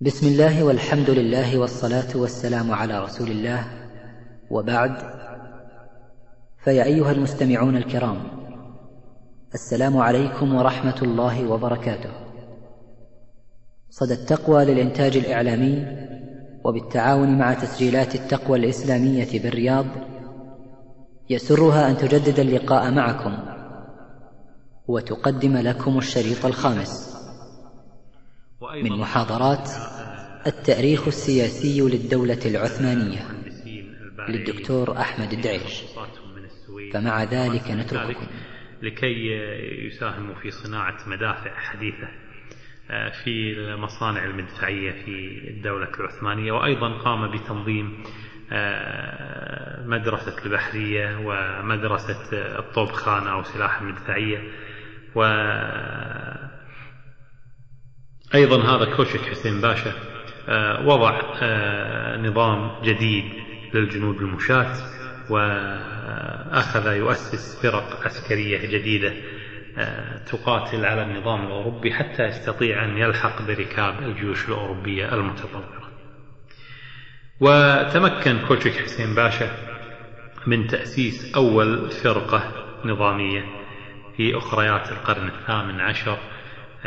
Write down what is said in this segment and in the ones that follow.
بسم الله والحمد لله والصلاة والسلام على رسول الله وبعد فيا أيها المستمعون الكرام السلام عليكم ورحمة الله وبركاته صدى التقوى للإنتاج الإعلامي وبالتعاون مع تسجيلات التقوى الإسلامية بالرياض يسرها أن تجدد اللقاء معكم وتقدم لكم الشريط الخامس من محاضرات التأريخ السياسي للدولة العثمانية للدكتور أحمد الدعيش فمع ذلك نترككم. لكي يساهموا في صناعة مدافع حديثة في المصانع المدفعية في الدولة العثمانية. وأيضا قام بتنظيم مدرسة البحرية ومدرسة الطوبخانة أو سلاح المدفعية. و أيضا هذا كوشك حسين باشا وضع نظام جديد للجنود المشاة وأخذ يؤسس فرق عسكرية جديدة تقاتل على النظام الأوروبي حتى يستطيع أن يلحق بركاب الجيوش الأوروبية المتطورة. وتمكن كوشك حسين باشا من تأسيس أول فرقة نظامية في أخريات القرن الثامن عشر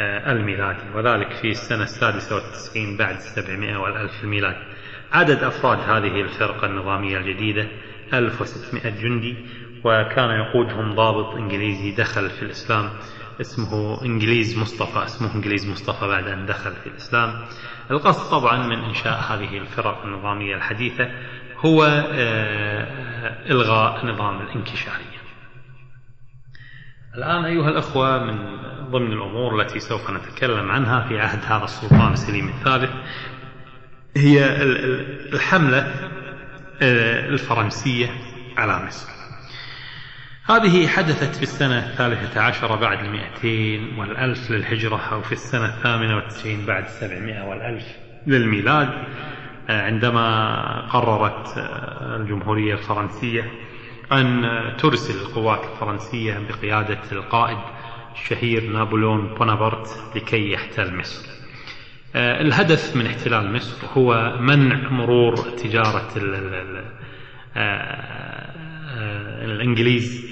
الميلادي وذلك في السنة السادسة والتسعين بعد السبعمائة والألف الميلاد عدد أفراد هذه الفرقة النظامية الجديدة 1600 جندي وكان يقودهم ضابط إنجليزي دخل في الإسلام اسمه إنجليز مصطفى اسمه إنجليز مصطفى بعد أن دخل في الإسلام. القصد طبعا من إنشاء هذه الفرق النظامية الحديثة هو إلغاء نظام الانكشارية الآن أيها الأخوة من ضمن الأمور التي سوف نتكلم عنها في عهد هذا السلطان سليم الثالث هي الحملة الفرنسية على مصر. هذه حدثت في السنة الثالثة عشر بعد المئتين والألف للهجرة أو في السنة الثامنة والتسعين بعد السبعمائة والألف للميلاد عندما قررت الجمهورية الفرنسية أن ترسل القوات الفرنسية بقيادة القائد الشهير نابليون بونابرت لكي يحتل مصر. الهدف من احتلال مصر هو منع مرور تجارة ال ال الإنجليز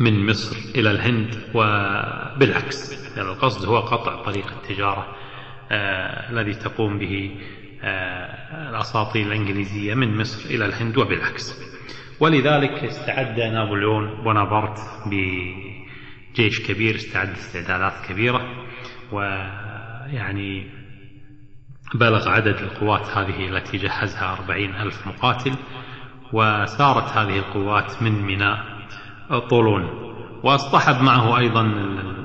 من مصر إلى الهند وبالعكس يعني القصد هو قطع طريق التجارة الذي تقوم به الأساطيل الإنجليزية من مصر إلى الهند وبالعكس. ولذلك استعد نابليون بونابرت بجيش كبير استعد استعدادات كبيرة ويعني بلغ عدد القوات هذه التي جهزها أربعين ألف مقاتل وسارت هذه القوات من ميناء طولون. واصطحب معه أيضا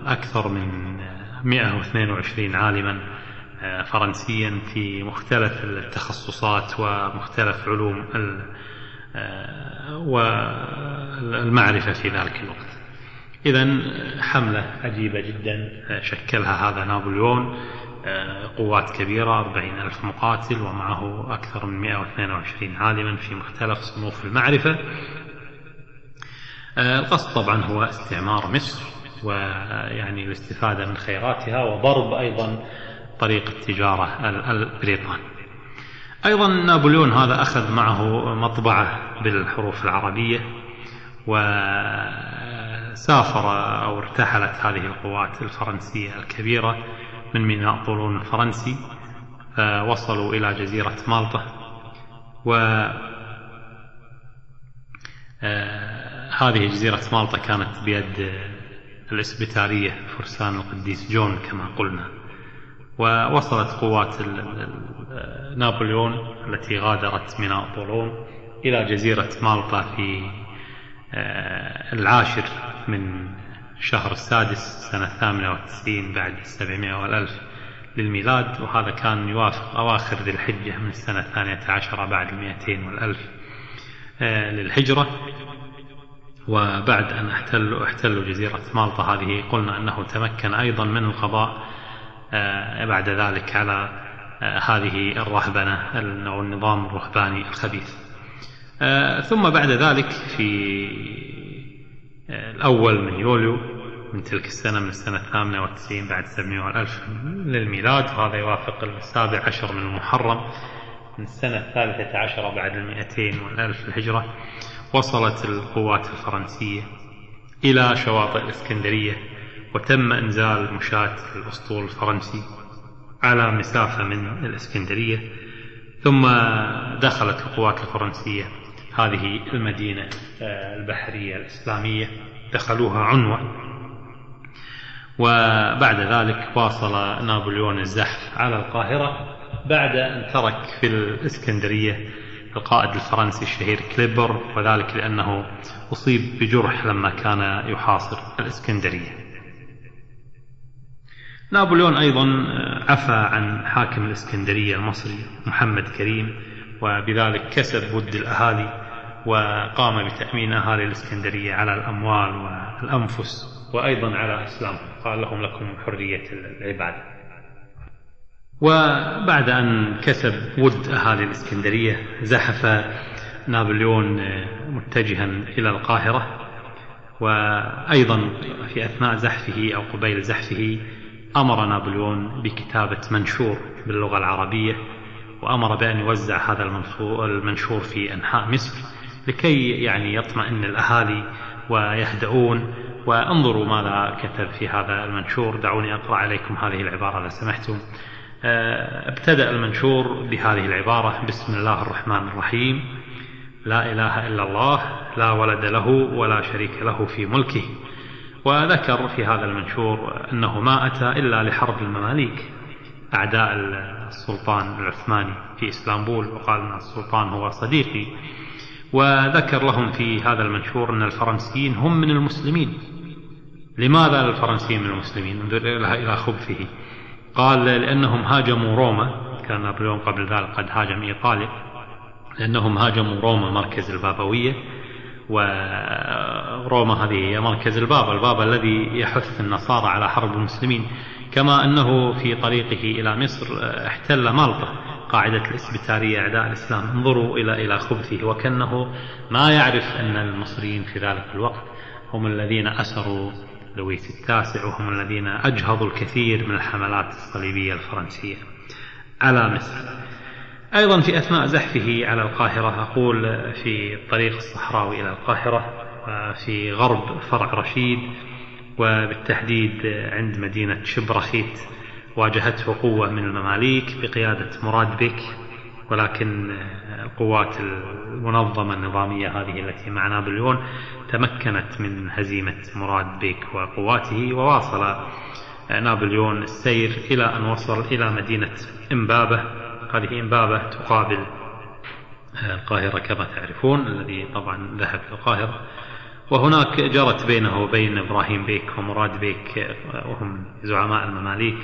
أكثر من 122 عالما فرنسيا في مختلف التخصصات ومختلف علوم والمعرفة في ذلك الوقت. إذا حملة عجيبة جدا شكلها هذا نابليون قوات كبيرة أربعين ألف مقاتل ومعه أكثر من 122 عالما في مختلف صنوف المعرفة. القصد طبعا هو استعمار مصر ويعني الاستفادة من خيراتها وضرب أيضا طريق التجارة البريطاني. أيضا نابليون هذا أخذ معه مطبعة بالحروف العربية وسافر أو ارتحلت هذه القوات الفرنسية الكبيرة من ميناء طولون الفرنسي وصلوا إلى جزيرة مالطا و هذه جزيرة مالطا كانت بيد الإسبيتالية فرسان القديس جون كما قلنا ووصلت قوات نابليون التي غادرت ميناء طولون إلى جزيرة مالطا في العاشر من شهر السادس سنة الثامنة والتسعين بعد السبعمائة والألف للميلاد وهذا كان يوافق أواخر ذي الحجة من السنة الثانية عشرة بعد المئتين والألف للهجرة. وبعد أن احتلوا, احتلوا جزيرة مالطا هذه قلنا أنه تمكن أيضا من القضاء بعد ذلك على هذه الرهبنة أو النظام الرهباني الخبيث. ثم بعد ذلك في الأول من يوليو من تلك السنة من السنة الثامنة والتسعين بعد سبعمائة والألف للميلاد وهذا يوافق السابع عشر من المحرم. من السنة الثالثة عشرة بعد المئتين والألف الهجرة وصلت القوات الفرنسية إلى شواطئ الإسكندرية وتم إنزال مشاة الأسطول الفرنسي. على مسافة من الإسكندرية ثم دخلت القوات الفرنسية هذه المدينة آه، البحرية الإسلامية دخلوها عنوة وبعد ذلك واصل نابليون الزحف على القاهرة بعد أن ترك في الإسكندرية القائد الفرنسي الشهير كليبر وذلك لأنه أصيب بجرح لما كان يحاصر الإسكندرية. نابليون أيضا عفى عن حاكم الإسكندرية المصري محمد كريم وبذلك كسب ود الأهالي وقام بتأمين أهالي الإسكندرية على الأموال والأنفس وأيضا على إسلام قال لهم لكم حرية العبادة. وبعد أن كسب ود أهالي الإسكندرية زحف نابليون متجها إلى القاهرة وأيضا في أثناء زحفه أو قبيل زحفه أمر نابليون بكتابة منشور باللغة العربية وأمر بأن يوزع هذا المنشور في أنحاء مصر لكي يعني يطمئن الأهالي ويهدؤون. وانظروا ماذا كتب في هذا المنشور. دعوني أقرأ عليكم هذه العبارة لو سمحتم. آه، ابتدأ المنشور بهذه العبارة بسم الله الرحمن الرحيم. لا إله إلا الله لا ولد له ولا شريك له في ملكه. وذكر في هذا المنشور أنه ما أتى إلا لحرب المماليك. أعداء السلطان العثماني في إسلامبول وقال أن السلطان هو صديقي. وذكر لهم في هذا المنشور أن الفرنسيين هم من المسلمين. لماذا الفرنسيين من المسلمين؟ انظر إلى خبثه. قال لأنهم هاجموا روما كان نابليون قبل ذلك قد هاجم إيطاليا لأنهم هاجموا روما مركز البابوية. وروما هذه هي مركز البابا البابا الذي يحث النصارى على حرب المسلمين. كما أنه في طريقه إلى مصر احتل مالطا قاعدة الإسبتارية أعداء الإسلام. انظروا إلى إلى خبثه وكأنه ما يعرف أن المصريين في ذلك الوقت هم الذين أسروا لويس التاسع وهم الذين أجهضوا الكثير من الحملات الصليبية الفرنسية. على مصر. أيضا في أثناء زحفه على القاهرة أقول في الطريق الصحراوي إلى القاهرة في غرب فرع رشيد وبالتحديد عند مدينة شبرخيت واجهته قوة من المماليك بقيادة مراد بك ولكن القوات المنظمة النظامية هذه التي مع نابليون تمكنت من هزيمة مراد بيك وقواته وواصل نابليون السير إلى أن وصل إلى مدينة إمبابة. هذه إمبابة تقابل القاهرة كما تعرفون الذي طبعا ذهب إلى القاهرة. وهناك جرت بينه وبين إبراهيم بيك ومراد بيك وهم زعماء المماليك.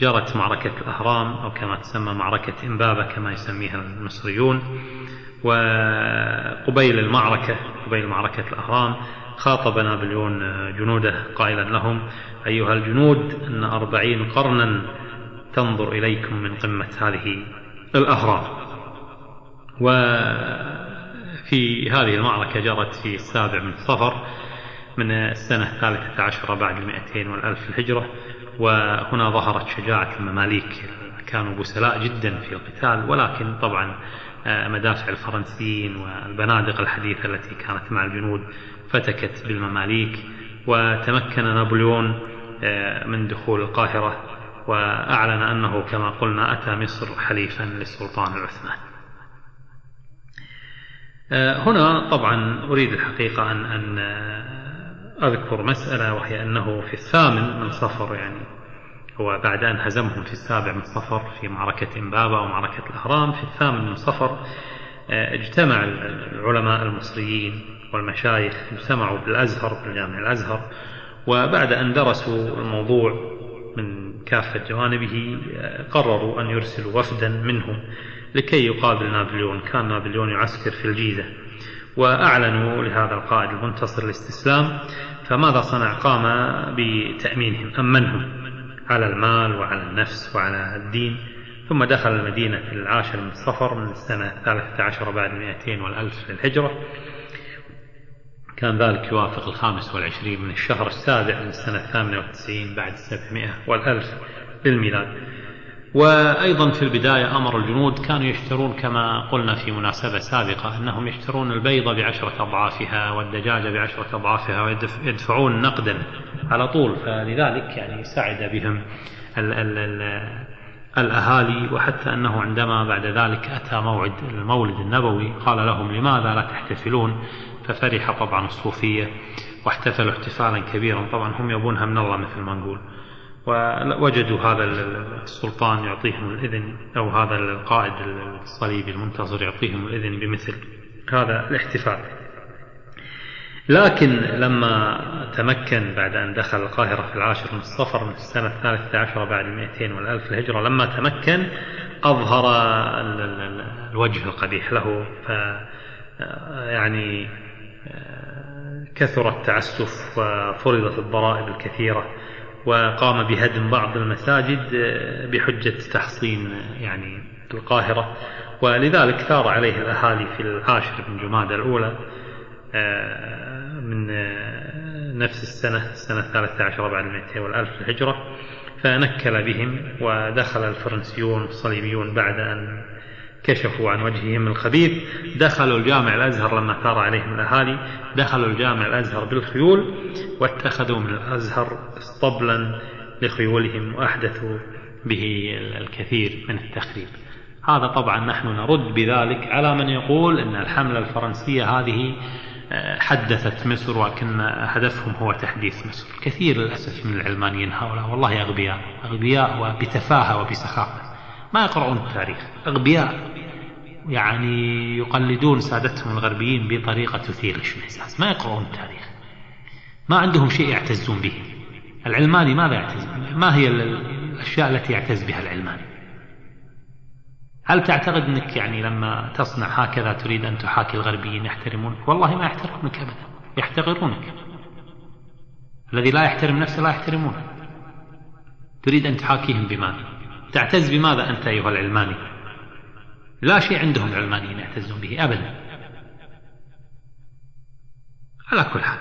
جرت معركة الأهرام أو كما تسمى معركة إمبابة كما يسميها المصريون. وقبيل المعركة قبيل معركة الأهرام خاطب نابليون جنوده قائلا لهم أيها الجنود أن أربعين قرنا تنظر إليكم من قمة هذه الأهرام. وفي هذه المعركة جرت في السابع من صفر من السنة الثالثة عشرة بعد المئتين والألف الهجرة وهنا ظهرت شجاعة المماليك كانوا بسلاء جدا في القتال ولكن طبعا آه، مدافع الفرنسيين والبنادق الحديثة التي كانت مع الجنود فتكت بالمماليك وتمكن نابليون آه، من دخول القاهرة. وأعلن أنه كما قلنا أتى مصر حليفا للسلطان العثماني آه، هنا طبعا أريد الحقيقة أن أن أذكر مسألة وهي أنه في الثامن من صفر يعني هو بعد أن هزمهم في السابع من صفر في معركة إمبابة ومعركة الأهرام في الثامن من صفر آه، اجتمع العلماء المصريين والمشايخ اجتمعوا بالأزهر بالجامع الأزهر وبعد أن درسوا الموضوع كافة جوانبه آه، قرروا أن يرسلوا وفدا منهم لكي يقابل نابليون. كان نابليون يعسكر في الجيزة وأعلنوا لهذا القائد المنتصر الاستسلام فماذا صنع؟ قام بتأمينهم أمنهم على المال وعلى النفس وعلى الدين ثم دخل المدينة في العاشر من صفر من السنة الثالثة عشر بعد المئتين والألف للهجرة. كان ذلك يوافق الخامس والعشرين من الشهر السابع من السنة الثامنة والتسعين بعد السبعمائة والألف للميلاد وأيضا في البداية أمر الجنود كانوا يشترون كما قلنا في مناسبة سابقة أنهم يشترون البيضة بعشرة أضعافها والدجاجة بعشرة أضعافها ويدفعون نقدا على طول. فلذلك يعني سعد بهم ال ال ال الأهالي. وحتى أنه عندما بعد ذلك أتى موعد المولد النبوي قال لهم لماذا لا تحتفلون؟ ففرح طبعا الصوفية واحتفلوا احتفالا كبيرا. طبعا هم يبونها من الله مثل ما نقول. ووجدوا هذا السلطان يعطيهم الإذن أو هذا القائد الصليبي المنتصر يعطيهم الإذن بمثل هذا الاحتفال. لكن لما تمكن بعد أن دخل القاهرة في العاشر من الصفر من السنة الثالثة عشرة بعد المئتين والألف الهجرة لما تمكن أظهر الوجه القبيح له. ف يعني كثر التعسف وفرضت الضرائب الكثيرة وقام بهدم بعض المساجد بحجة تحصين يعني القاهرة. ولذلك ثار عليه الأهالي في العاشر من جمادى الأولى من نفس السنة السنة الثالثة عشر بعد المئتين والألف الهجرة فنكل بهم ودخل الفرنسيون الصليبيون بعد أن كشفوا عن وجههم الخبيث دخلوا الجامع الأزهر لما ثار عليهم الأهالي دخلوا الجامع الأزهر بالخيول واتخذوا من الأزهر اسطبلا لخيولهم وأحدثوا به الكثير من التخريب. هذا طبعا نحن نرد بذلك على من يقول أن الحملة الفرنسية هذه آه، حدثت مصر وكان هدفهم هو تحديث مصر. كثير للأسف من العلمانيين هؤلاء والله أغبياء أغبياء وبتفاهة وبسخافة. ما يقرؤون التاريخ أغبياء. يعني يقلدون سادتهم الغربيين بطريقة تثير الاشمئزاز ما يقرؤون التاريخ. ما عندهم شيء يعتزون به. العلماني ماذا يعتز؟ ما هي الأشياء التي يعتز بها العلماني؟ هل تعتقد أنك يعني لما تصنع هكذا تريد أن تحاكي الغربيين يحترمونك والله ما يحترمونك أبدا. يحتقرونك. الذي لا يحترم نفسه لا يحترمونه. تريد أن تحاكيهم بماذا؟ تعتز بماذا أنت أيها العلماني؟ لا شيء عندهم العلمانيين يعتزون به أبدا. على كل حال.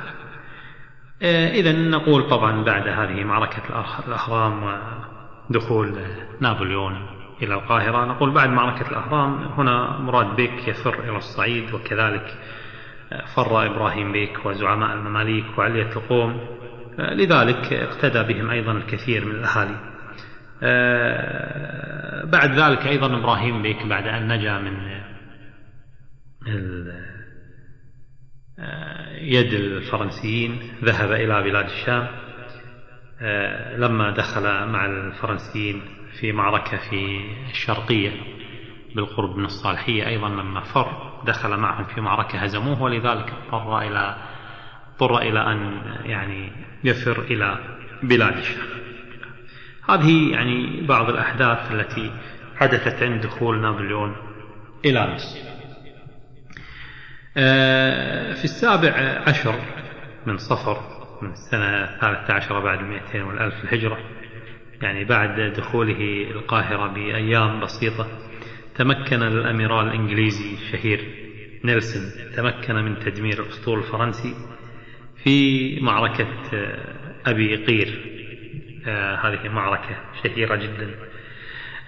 آه، إذا نقول طبعا بعد هذه معركة الأهرام ودخول نابليون إلى القاهرة نقول بعد معركة الأهرام هنا مراد بيك يفر إلى الصعيد وكذلك فر إبراهيم بيك وزعماء المماليك وعلية القوم. آه، لذلك اقتدى بهم أيضا الكثير من الأهالي. بعد ذلك أيضا إبراهيم بيك بعد أن نجا من آه، يد الفرنسيين ذهب إلى بلاد الشام. آه، لما دخل مع الفرنسيين في معركة في الشرقية بالقرب من الصالحية أيضا لما فر دخل معهم في معركة هزموه ولذلك اضطر إلى اضطر إلى أن يعني يفر إلى بلاد الشام. هذه يعني بعض الأحداث التي حدثت عند دخول نابليون إلى مصر. آه، في السابع عشر من صفر من السنة الثالثة عشر بعد المئتين والألف الهجرة يعني بعد دخوله القاهرة بأيام بسيطة تمكن الأميرال الإنجليزي الشهير نيلسون تمكن من تدمير الأسطول الفرنسي في معركة أبي قير. آه، هذه معركة شهيرة جدا.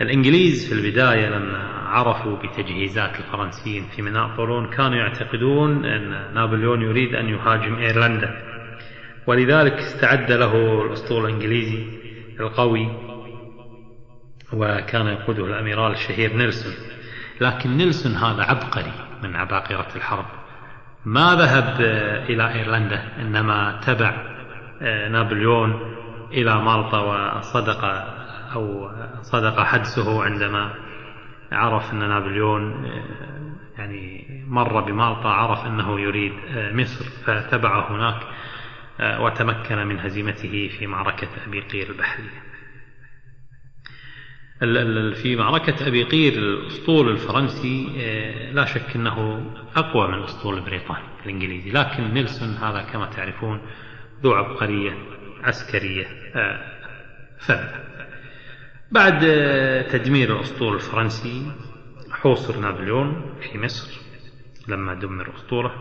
الإنجليز في البداية لما عرفوا بتجهيزات الفرنسيين في ميناء طولون كانوا يعتقدون أن نابليون يريد أن يهاجم إيرلندا. ولذلك استعد له الأسطول الإنجليزي القوي وكان يقوده الأميرال الشهير نيلسون. لكن نيلسون هذا عبقري من عباقرة الحرب. ما ذهب إلى إيرلندا إنما تبع آه، نابليون. إلى مالطا وصدق أو صدق حدسه عندما عرف أن نابليون يعني مر بمالطا عرف أنه يريد مصر فتبع هناك وتمكن من هزيمته في معركة أبي قير البحرية في معركة أبي قير الأسطول الفرنسي لا شك أنه أقوى من الأسطول البريطاني الإنجليزي. لكن نيلسون هذا كما تعرفون ذو عبقرية. عسكرية. آه، فذة بعد تدمير الأسطول الفرنسي حوصر نابليون في مصر لما دمر أسطوله.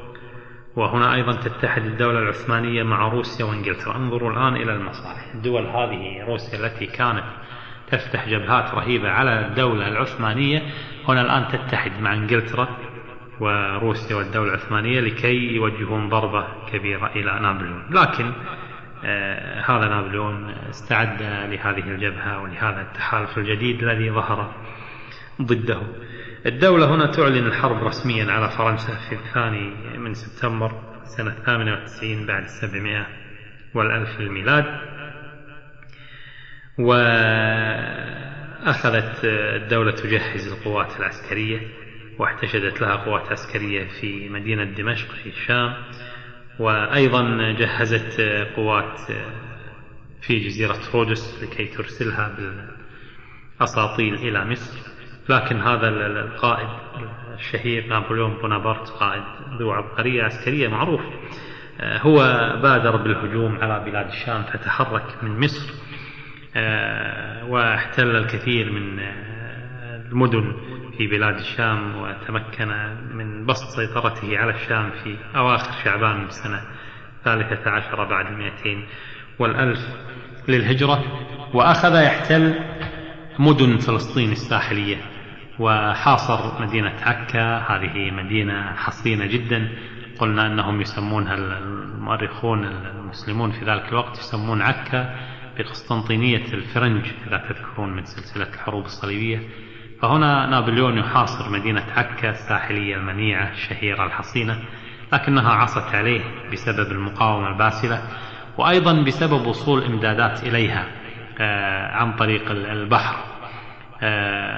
وهنا أيضا تتحد الدولة العثمانية مع روسيا وإنجلترا. انظروا الآن إلى المصالح. الدول هذه روسيا التي كانت تفتح جبهات رهيبة على الدولة العثمانية هنا الآن تتحد مع إنجلترا وروسيا والدولة العثمانية لكي يوجهون ضربة كبيرة إلى نابليون. لكن آه هذا نابليون استعد لهذه الجبهة ولهذا التحالف الجديد الذي ظهر ضده. الدولة هنا تعلن الحرب رسميا على فرنسا في الثاني من سبتمبر سنة 98 بعد السبعمائة والألف للميلاد. وأخذت الدولة تجهز القوات العسكرية واحتشدت لها قوات عسكرية في مدينة دمشق في الشام. وأيضا جهزت قوات في جزيرة رودس لكي ترسلها بالأساطيل إلى مصر. لكن هذا القائد الشهير نابليون بونابرت قائد ذو عبقرية عسكرية معروف هو بادر بالهجوم على بلاد الشام فتحرك من مصر واحتل الكثير من المدن. في بلاد الشام وتمكن من بسط سيطرته على الشام في أواخر شعبان من السنة الثالثة عشر بعد المئتين والألف للهجرة وأخذ يحتل مدن فلسطين الساحلية وحاصر مدينة عكا هذه مدينة حصينة جدا. قلنا أنهم يسمونها المؤرخون المسلمون في ذلك الوقت يسمون عكا بقسطنطينية الفرنج إذا تذكرون من سلسلة الحروب الصليبية. فهنا نابليون يحاصر مدينة عكا الساحلية المنيعة الشهيرة الحصينة لكنها عصت عليه بسبب المقاومة الباسلة وأيضا بسبب وصول إمدادات إليها عن طريق البحر.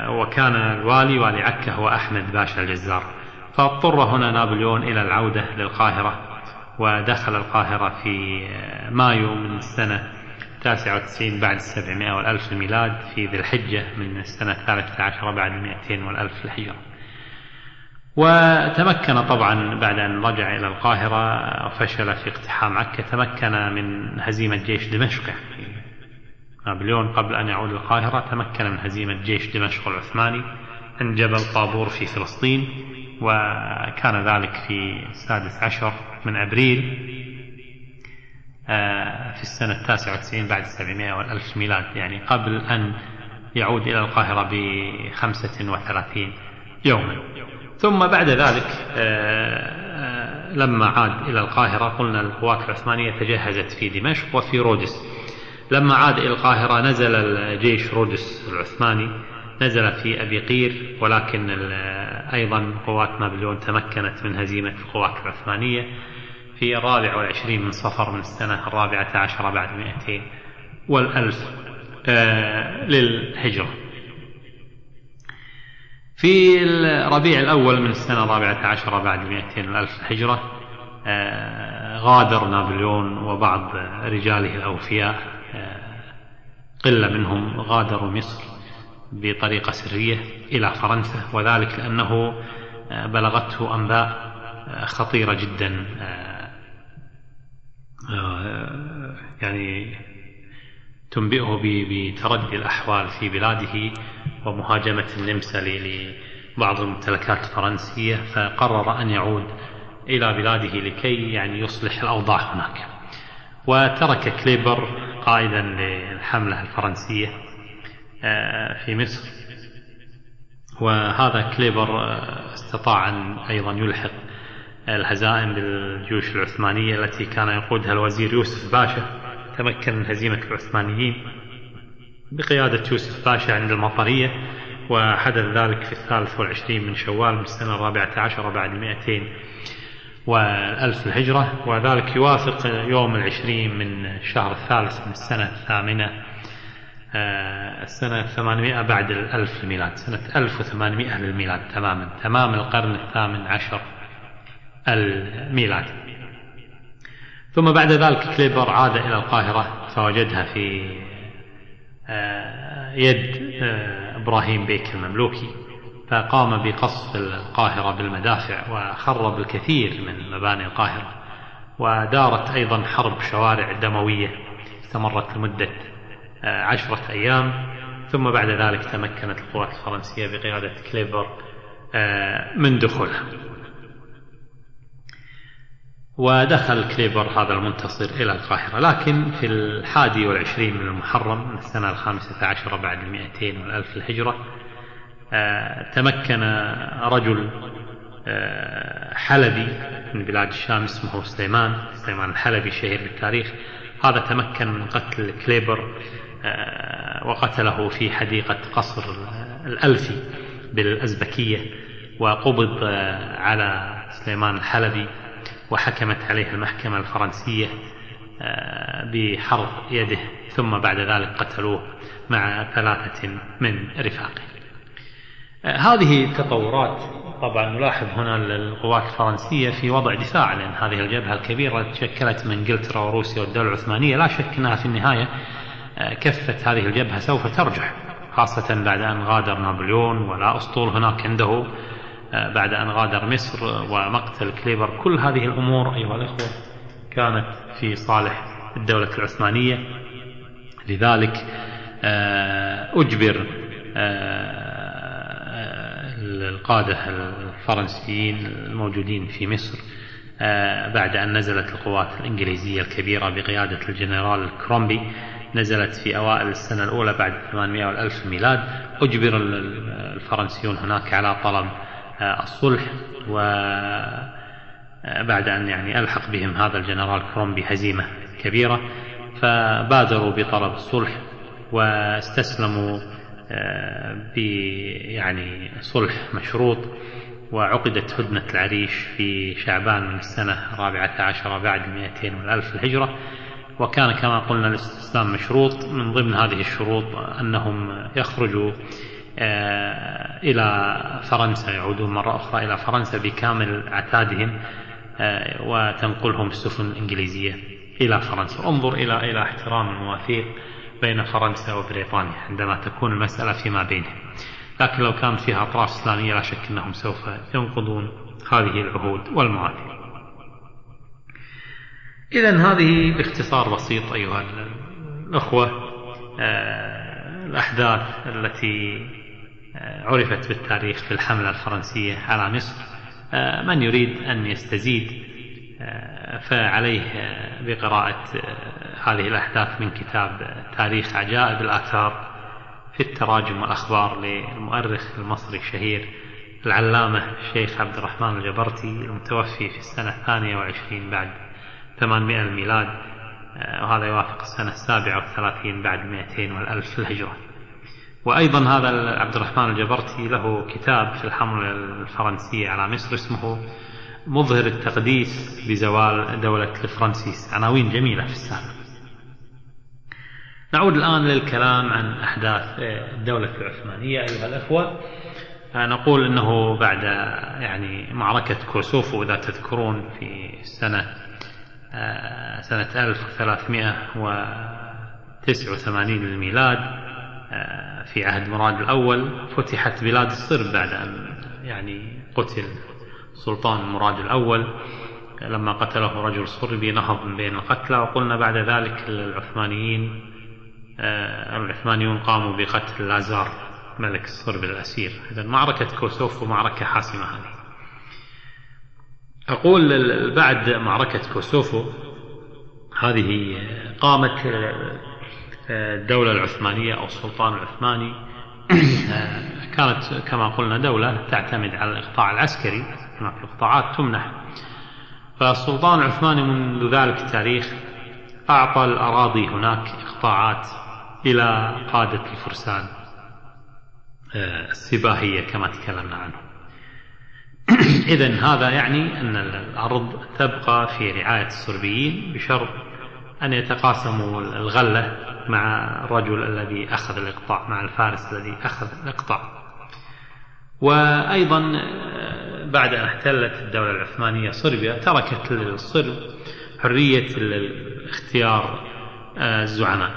وكان الوالي والي عكا هو أحمد باشا الجزار. فاضطر هنا نابليون إلى العودة للقاهرة ودخل القاهرة في مايو من السنة 99 بعد السبعمائة والألف الميلاد في ذي الحجة من السنة الثالثة عشرة بعد المئتين والألف الهجرة وتمكن طبعا بعد أن رجع إلى القاهرة فشل في اقتحام عكا تمكن من هزيمة جيش دمشق. نابليون قبل أن يعود القاهرة تمكن من هزيمة جيش دمشق العثماني عند جبل طابور في فلسطين وكان ذلك في السادس عشر من أبريل في السنة التاسعة والتسعين بعد السبعمائة والألف ميلاد يعني قبل أن يعود إلى القاهرة بخمسة وثلاثين يوما. ثم بعد ذلك لما عاد إلى القاهرة قلنا القوات العثمانية تجهزت في دمشق وفي رودس. لما عاد إلى القاهرة نزل الجيش رودس العثماني نزل في أبي قير ولكن أيضا قوات نابليون تمكنت من هزيمة القوات العثمانية. في الرابع والعشرين من صفر من السنة الرابعة عشرة بعد مئتين والألف آه للهجرة. في الربيع الأول من السنة الرابعة عشرة بعد مئتين والألف الهجرة آه غادر نابليون وبعض رجاله الأوفياء آه قلة منهم غادروا مصر بطريقة سرية إلى فرنسا وذلك لأنه بلغته أنباء خطيرة جدا يعني تنبئه بتردي الأحوال في بلاده ومهاجمة النمسا لبعض الممتلكات الفرنسية فقرر أن يعود إلى بلاده لكي يعني يصلح الأوضاع هناك. وترك كليبر قائدا للحملة الفرنسية في مصر. وهذا كليبر استطاع أن أيضا يلحق الهزائم بالجيوش العثمانية التي كان يقودها الوزير يوسف باشا تمكن من هزيمة العثمانيين بقيادة يوسف باشا عند المطرية وحدث ذلك في الثالث والعشرين من شوال من السنة الرابعة عشرة بعد مئتين والألف الهجرة وذلك يوافق يوم العشرين من الشهر الثالث من السنة الثامنة السنة الثمانمائة بعد الألف الميلاد سنة ألف وثمانمائة للميلاد تماما تمام القرن الثامن عشر. الميلاد. ثم بعد ذلك كليبر عاد إلى القاهرة فوجدها في يد إبراهيم بيك المملوكي. فقام بقصف القاهرة بالمدافع وخرب الكثير من مباني القاهرة ودارت أيضا حرب شوارع دموية. استمرت لمدة عشرة أيام. ثم بعد ذلك تمكنت القوات الفرنسية بقيادة كليبر من دخولها. ودخل كليبر هذا المنتصر إلى القاهرة لكن في الحادي والعشرين من المحرم من السنة الخامسة عشرة بعد المئتين والألف الهجرة آه، تمكن رجل آه، حلبي من بلاد الشام اسمه سليمان سليمان الحلبي شهير بالتاريخ. هذا تمكن من قتل كليبر آه، وقتله في حديقة قصر الألفي بالأزبكية وقبض على سليمان الحلبي. وحكمت عليه المحكمة الفرنسية آه، بحرق يده ثم بعد ذلك قتلوه مع ثلاثة من رفاقه. آه، هذه التطورات طبعا نلاحظ هنا القوات الفرنسية في وضع دفاع لأن هذه الجبهة الكبيرة تشكلت من إنجلترا وروسيا والدولة العثمانية لا شك أنها في النهاية آه، كفة هذه الجبهة سوف ترجح خاصة بعد أن غادر نابليون ولا أسطول هناك عنده. بعد أن غادر مصر ومقتل كليبر. كل هذه الأمور أيها الأخوة كانت في صالح الدولة العثمانية. لذلك آه، أجبر آه، القادة الفرنسيين الموجودين في مصر بعد أن نزلت القوات الإنجليزية الكبيرة بقيادة الجنرال كرومبي. نزلت في أوائل السنة الأولى بعد 800 والألف ميلاد. أجبر الفرنسيون هناك على طلب آه، الصلح وبعد آه، أن يعني ألحق بهم هذا الجنرال كرومبي هزيمة كبيرة فبادروا بطلب الصلح واستسلموا آه، يعني صلح مشروط وعقدت هدنة العريش في شعبان من السنة الرابعة عشرة بعد المئتين والألف الهجرة. وكان كما قلنا الاستسلام مشروط من ضمن هذه الشروط أنهم يخرجوا إلى فرنسا يعودون مرة أخرى إلى فرنسا بكامل عتادهم آه، وتنقلهم السفن الإنجليزية إلى فرنسا. انظر إلى إلى احترام المواثيق بين فرنسا وبريطانيا عندما تكون المسألة فيما بينهم. لكن لو كانت فيها أطراف إسلامية لا شك أنهم سوف ينقضون هذه العهود والمواثيق. إذا هذه باختصار بسيط أيها الأخوة آه، الأحداث التي عرفت بالتاريخ في الحملة الفرنسية على مصر آه، من يريد أن يستزيد آه، فعليه آه، بقراءة هذه الأحداث من كتاب تاريخ عجائب الآثار في التراجم والأخبار للمؤرخ المصري الشهير العلامة الشيخ عبد الرحمن الجبرتي المتوفي في السنة الثانية وعشرين بعد 800 الميلاد وهذا يوافق السنة السابعة والثلاثين بعد 200 والألف الهجرة. وأيضا هذا عبد الرحمن الجبرتي له كتاب في الحملة الفرنسية على مصر اسمه مظهر التقديس بزوال دولة الفرنسيس. عناوين جميلة في السابق. نعود الآن للكلام عن أحداث الدولة العثمانية أيها الأخوة. نقول أنه بعد يعني معركة كوسوفو إذا تذكرون في السنة سنة 1389 للميلاد في عهد مراد الأول فتحت بلاد الصرب بعد أن يعني قتل سلطان مراد الأول. لما قتله رجل صربي نهض من بين القتلى وقلنا بعد ذلك العثمانيين آه، العثمانيون قاموا بقتل لازار ملك الصرب الأسير. إذا معركة كوسوفو معركة حاسمة هذه. أقول بعد معركة كوسوفو هذه قامت الدولة العثمانية أو السلطان العثماني كانت كما قلنا دولة تعتمد على الإقطاع العسكري هناك إقطاعات تمنح. فالسلطان العثماني منذ ذلك التاريخ أعطى الأراضي هناك إقطاعات إلى قادة الفرسان آه، السباهية كما تكلمنا عنه. إذا هذا يعني أن الأرض تبقى في رعاية الصربيين بشرط أن يتقاسموا الغلة مع الرجل الذي أخذ الإقطاع مع الفارس الذي أخذ الإقطاع. وأيضا آه، بعد أن احتلت الدولة العثمانية صربيا تركت للصرب حرية اختيار آه، الزعماء.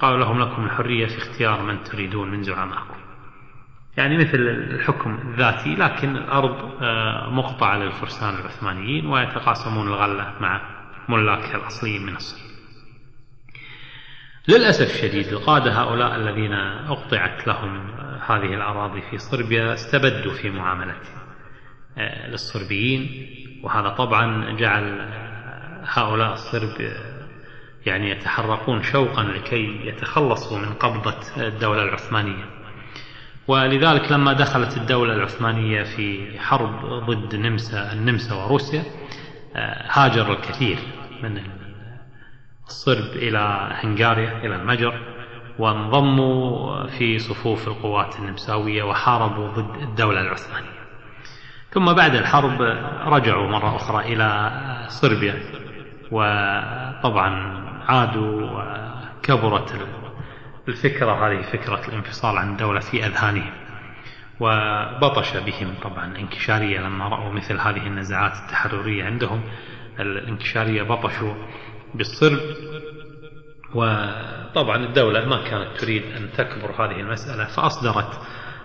قالوا لهم لكم الحرية في اختيار من تريدون من زعمائكم يعني مثل الحكم الذاتي لكن الأرض آه، مقطعة للفرسان العثمانيين ويتقاسمون الغلة مع ملاكها الأصليين من الصرب. للأسف الشديد القادة هؤلاء الذين أقطعت لهم هذه الأراضي في صربيا استبدوا في معاملتهم آه، للصربيين وهذا طبعا جعل هؤلاء الصرب يعني يتحرقون شوقا لكي يتخلصوا من قبضة الدولة العثمانية. ولذلك لما دخلت الدولة العثمانية في حرب ضد نمسا النمسا وروسيا هاجر الكثير من الصرب إلى هنغاريا إلى المجر وانضموا في صفوف القوات النمساوية وحاربوا ضد الدولة العثمانية. ثم بعد الحرب رجعوا مرة أخرى إلى صربيا وطبعا عادوا وكبرت الفكرة هذه فكرة الانفصال عن الدولة في أذهانهم وبطش بهم طبعا الانكشارية لما رأوا مثل هذه النزاعات التحررية عندهم. الانكشارية بطشوا بالصرب وطبعا الدولة ما كانت تريد أن تكبر هذه المسألة فأصدرت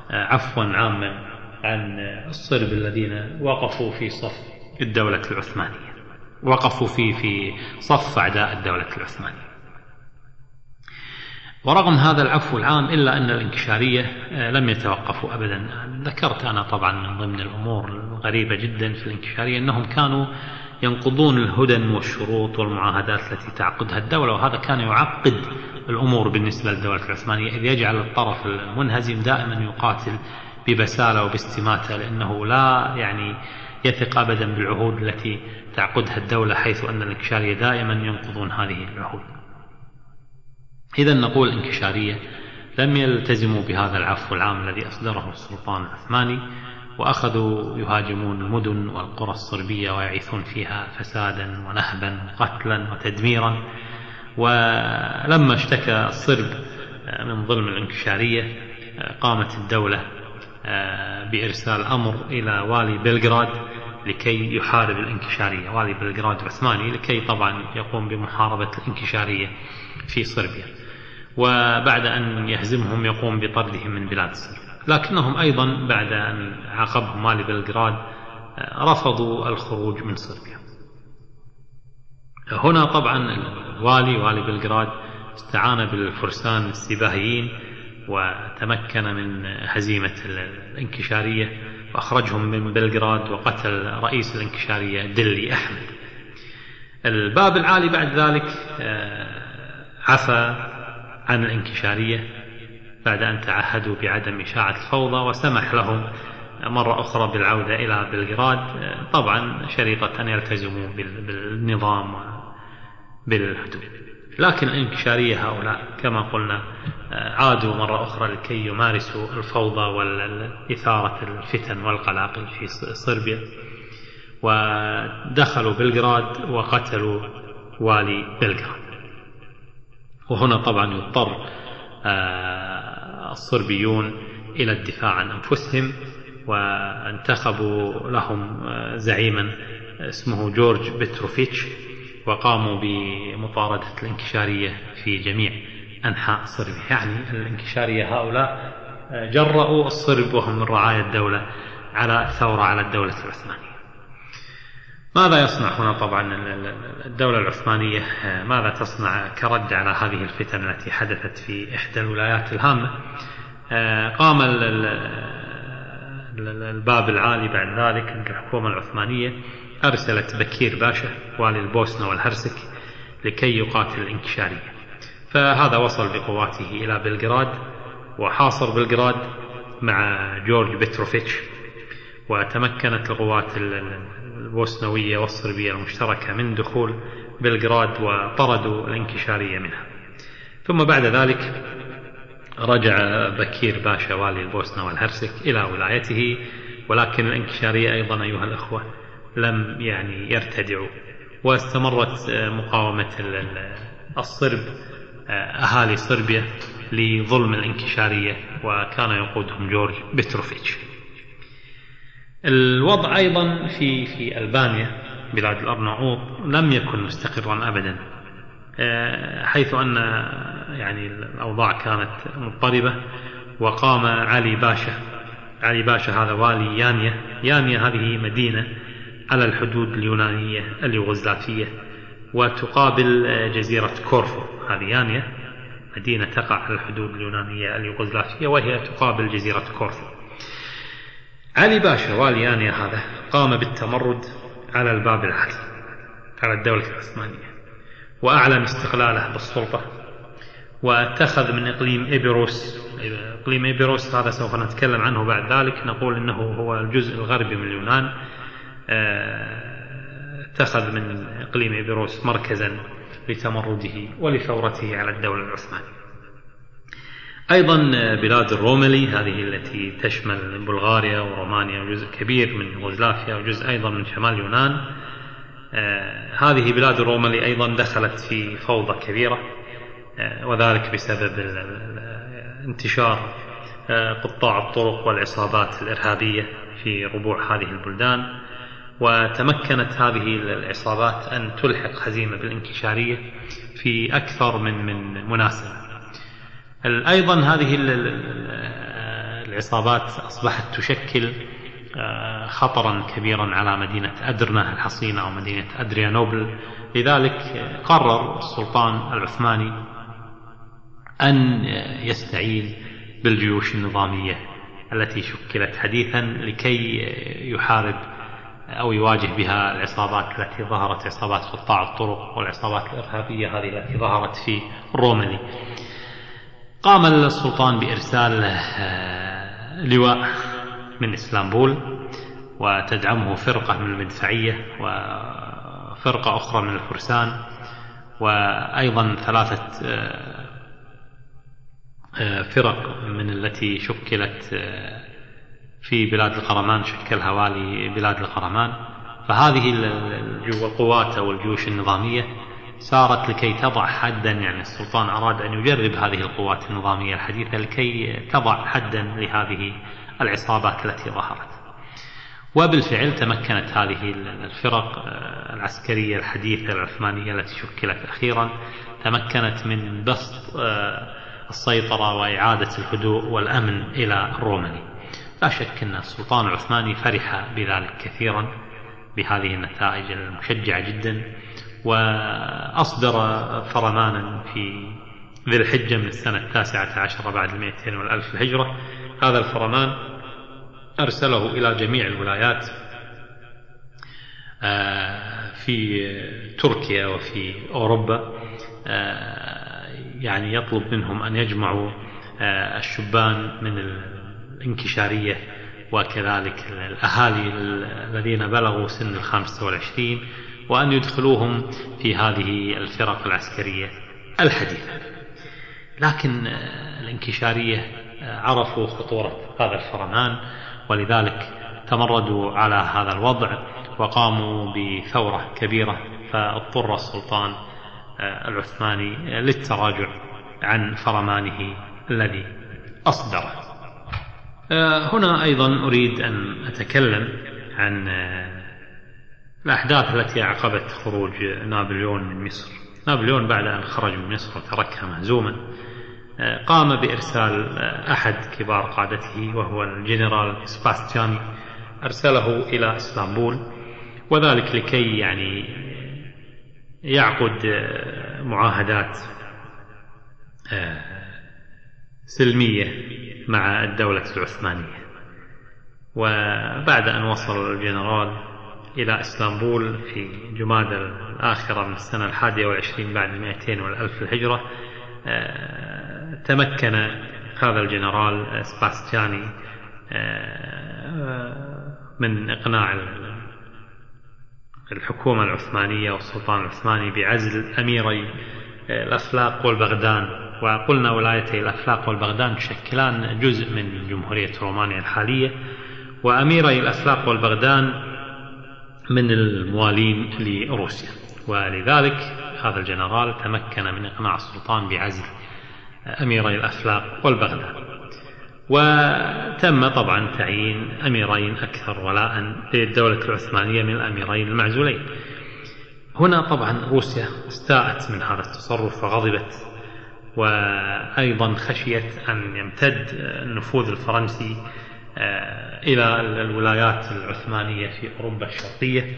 عفوا عاما عن الصرب الذين وقفوا في صف الدولة العثمانية. وقفوا في في صف أعداء الدولة العثمانية. ورغم هذا العفو العام إلا أن الانكشارية لم يتوقفوا أبدا. ذكرت أنا طبعا من ضمن الأمور الغريبة جدا في الانكشارية أنهم كانوا ينقضون الهدن والشروط والمعاهدات التي تعقدها الدولة وهذا كان يعقد الأمور بالنسبة للدولة العثمانية إذ يجعل الطرف المنهزم دائما يقاتل ببسالة وباستماتة لأنه لا يعني يثق أبدا بالعهود التي تعقدها الدولة حيث أن الانكشارية دائما ينقضون هذه العهود. إذا نقول الانكشارية لم يلتزموا بهذا العفو العام الذي أصدره السلطان العثماني. وأخذوا يهاجمون المدن والقرى الصربية ويعيثون فيها فسادا ونهبا وقتلا وتدميرا. ولما اشتكى الصرب من ظلم الانكشارية قامت الدولة بإرسال أمر إلى والي بلغراد لكي يحارب الانكشارية. والي بلغراد عثماني لكي طبعا يقوم بمحاربة الانكشارية في صربيا. وبعد أن يهزمهم يقوم بطردهم من بلاد الصرب لكنهم أيضا بعد أن عاقبهم والي بلغراد رفضوا الخروج من صربيا هنا طبعا الوالي والي بلغراد استعان بالفرسان السباهيين وتمكن من هزيمة الانكشارية وأخرجهم من بلغراد وقتل رئيس الانكشارية دلي أحمد. الباب العالي بعد ذلك عفى عن الانكشارية. بعد أن تعهدوا بعدم إشاعة الفوضى وسمح لهم مرة أخرى بالعودة إلى بلغراد طبعا شريطة أن يلتزموا بالنظام وبالهدوء لكن الانكشارية هؤلاء كما قلنا عادوا مرة أخرى لكي يمارسوا الفوضى وإثارة الفتن والقلاقل في صربيا. ودخلوا بلغراد وقتلوا والي بلغراد وهنا طبعا يضطر الصربيون إلى الدفاع عن أنفسهم وانتخبوا لهم زعيما اسمه جورج بتروفيتش وقاموا بمطاردة الانكشارية في جميع أنحاء صربيا. يعني الانكشارية هؤلاء جرأوا الصرب وهم من رعايا الدولة على الثورة على الدولة العثمانية. ماذا يصنع هنا طبعا الدولة العثمانية؟ ماذا تصنع كرد على هذه الفتن التي حدثت في إحدى الولايات الهامة؟ قام الباب العالي بعد ذلك الحكومة العثمانية أرسلت بكير باشا والي البوسنة والهرسك لكي يقاتل الإنكشارية. فهذا وصل بقواته إلى بلغراد وحاصر بلغراد مع جورج بتروفيتش وتمكنت القوات البوسنوية والصربية المشتركة من دخول بلغراد وطردوا الانكشارية منها. ثم بعد ذلك رجع بكير باشا والي البوسنة والهرسك إلى ولايته ولكن الانكشارية أيضا أيها الأخوة لم يعني يرتدعوا واستمرت مقاومة الصرب أهالي صربيا لظلم الانكشارية وكان يقودهم جورج بتروفيتش. الوضع أيضا في في ألبانيا بلاد الأرناؤوط لم يكن مستقرا أبدا. حيث أن يعني الأوضاع كانت مضطربة وقام علي باشا علي باشا هذا والي يانيا. يانيا هذه مدينة على الحدود اليونانية اليوغوسلافية وتقابل جزيرة كورفو. هذه يانيا مدينة تقع على الحدود اليونانية اليوغوسلافية وهي تقابل جزيرة كورفو. علي باشا والي يانيا هذا قام بالتمرد على الباب العالي على الدولة العثمانية وأعلن استقلاله بالسلطة واتخذ من إقليم إبيروس إقليم إبيروس هذا سوف نتكلم عنه بعد ذلك. نقول إنه هو الجزء الغربي من اليونان آه، اتخذ من إقليم إبيروس مركزا لتمرده ولثورته على الدولة العثمانية. أيضا بلاد الروملي هذه التي تشمل بلغاريا ورومانيا وجزء كبير من يوغوسلافيا وجزء أيضا من شمال اليونان آه، هذه بلاد الروملي أيضا دخلت في فوضى كبيرة آه، وذلك بسبب انتشار آه، قطاع الطرق والعصابات الإرهابية في ربوع هذه البلدان. وتمكنت هذه العصابات أن تلحق هزيمة بالانكشارية في أكثر من من مناسبة. أيضا هذه العصابات أصبحت تشكل آه، خطرا كبيرا على مدينة أدرنة الحصينة أو مدينة أدريانوبل. لذلك قرر السلطان العثماني أن يستعين بالجيوش النظامية التي شكلت حديثا لكي يحارب أو يواجه بها العصابات التي ظهرت عصابات قطاع الطرق والعصابات الإرهابية هذه التي ظهرت في الروملي قام السلطان بإرسال آه، لواء من إسلامبول وتدعمه فرقة من المدفعية وفرقة أخرى من الفرسان وأيضا ثلاثة آه، آه، فرق من التي شكلت في بلاد القرمان شكلها والي بلاد القرمان. فهذه القوات أو الجيوش النظامية سارت لكي تضع حدا يعني السلطان أراد أن يجرب هذه القوات النظامية الحديثة لكي تضع حدا لهذه العصابات التي ظهرت. وبالفعل تمكنت هذه الفرق العسكرية الحديثة العثمانية التي شكلت أخيرا تمكنت من بسط آه، السيطرة وإعادة الهدوء والأمن إلى الروماني لا شك أن السلطان العثماني فرح بذلك كثيرا بهذه النتائج المشجعة جدا. وأصدر فرمانا في ذي الحجة من السنة التاسعة عشرة بعد المئتين والألف الهجرة. هذا الفرمان أرسله إلى جميع الولايات آه، في تركيا وفي أوروبا آه، يعني يطلب منهم أن يجمعوا آه، الشبان من الانكشارية وكذلك الأهالي الذين بلغوا سن الخامسة والعشرين وأن يدخلوهم في هذه الفرق العسكرية الحديثة. لكن الانكشارية عرفوا خطورة هذا الفرمان ولذلك تمردوا على هذا الوضع وقاموا بثورة كبيرة فاضطر السلطان العثماني للتراجع عن فرمانه الذي أصدره. هنا أيضا أريد أن أتكلم عن الأحداث التي أعقبت خروج نابليون من مصر. نابليون بعد أن خرج من مصر وتركها مهزوما آه، قام بإرسال آه، أحد كبار قادته وهو الجنرال سباستياني أرسله إلى إسطنبول وذلك لكي يعني يعقد آه، معاهدات سلمية مع الدولة العثمانية. وبعد أن وصل الجنرال إلى إسطنبول في جماد الآخرة من السنة الحادية والعشرين بعد المئتين والألف الهجرة. آه، تمكن هذا الجنرال سباستياني آه، من إقناع الحكومة العثمانية والسلطان العثماني بعزل أميري آه، الأفلاق والبغدان. وقلنا ولايتي الأفلاق والبغدان تشكلان جزء من جمهورية رومانيا الحالية. وأميري الأفلاق والبغدان من الموالين لروسيا. ولذلك هذا الجنرال تمكن من إقناع السلطان بعزل أميري الأفلاق والبغداد. وتم طبعا تعيين أميرين أكثر ولاء للدولة العثمانية من الأميرين المعزولين. هنا طبعا روسيا استاءت من هذا التصرف وغضبت وأيضا خشيت أن يمتد النفوذ الفرنسي إلى الولايات العثمانية في أوروبا الشرقية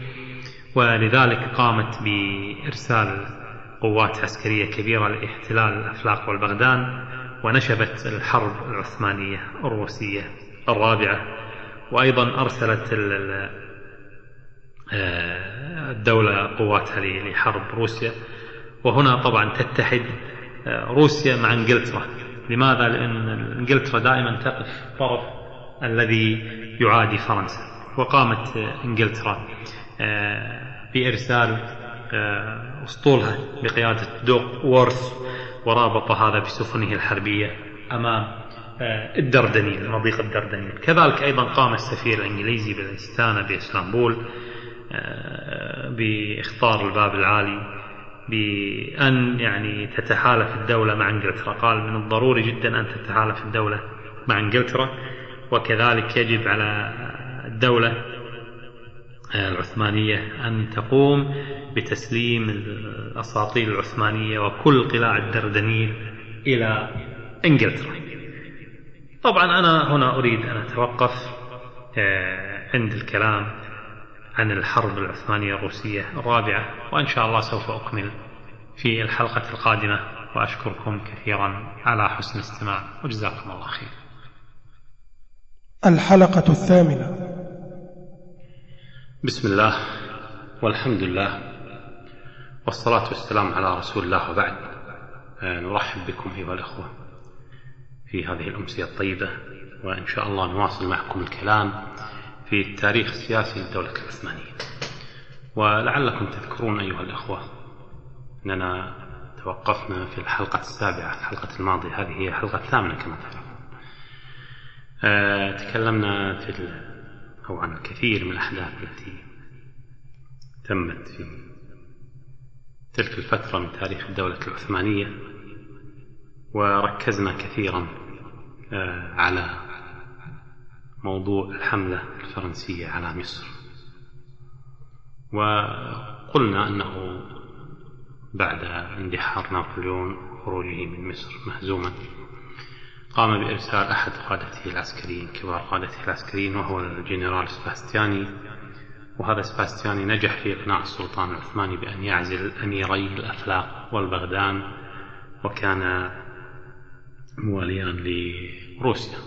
ولذلك قامت بإرسال قوات عسكرية كبيرة لاحتلال الأفلاق والبغدان ونشبت الحرب العثمانية الروسية الرابعة. وأيضا أرسلت آه، الدولة قواتها لحرب روسيا. وهنا طبعا تتحد روسيا مع إنجلترا. لماذا؟ لأن إنجلترا دائما تقف طرف الذي يعادي فرنسا. وقامت إنجلترا بإرسال أسطولها بقيادة دوق وورث ورابط هذا بسفنه الحربية أمام آه، الدردنيل مضيق الدردنيل. كذلك أيضا قام السفير الإنجليزي بالإستانة بإسطنبول آه، باختار الباب العالي بأن يعني تتحالف الدولة مع إنجلترا. قال من الضروري جدا أن تتحالف الدولة مع إنجلترا. وكذلك يجب على الدولة العثمانية أن تقوم بتسليم الأساطيل العثمانية وكل قلاع الدردنيل إلى إنجلترا. طبعا أنا هنا أريد أن أتوقف آه، عند الكلام عن الحرب العثمانية الروسية الرابعة وإن شاء الله سوف أكمل في الحلقة القادمة وأشكركم كثيرا على حسن الاستماع. وجزاكم الله خير. الحلقة الثامنة. بسم الله والحمد لله والصلاة والسلام على رسول الله وبعد. آه، نرحب بكم أيها الأخوة في هذه الأمسية الطيبة وإن شاء الله نواصل معكم الكلام في التاريخ السياسي للدولة العثمانية. ولعلكم تذكرون أيها الأخوة أننا توقفنا في الحلقة السابعة الحلقة الماضية. هذه هي الحلقة الثامنة كما تعرفون آه، تكلمنا في أو عن الكثير من الأحداث التي تمت في تلك الفترة من تاريخ الدولة العثمانية وركزنا كثيرا آه، على موضوع الحملة الفرنسية على مصر. وقلنا أنه بعد اندحار نابليون وخروجه من مصر مهزوما. قام بإرسال أحد قادته العسكريين كبار قادته العسكريين وهو الجنرال سباستياني. وهذا سباستياني نجح في إقناع السلطان العثماني بأن يعزل أميري الأفلاق والبغدان وكان مواليان لروسيا.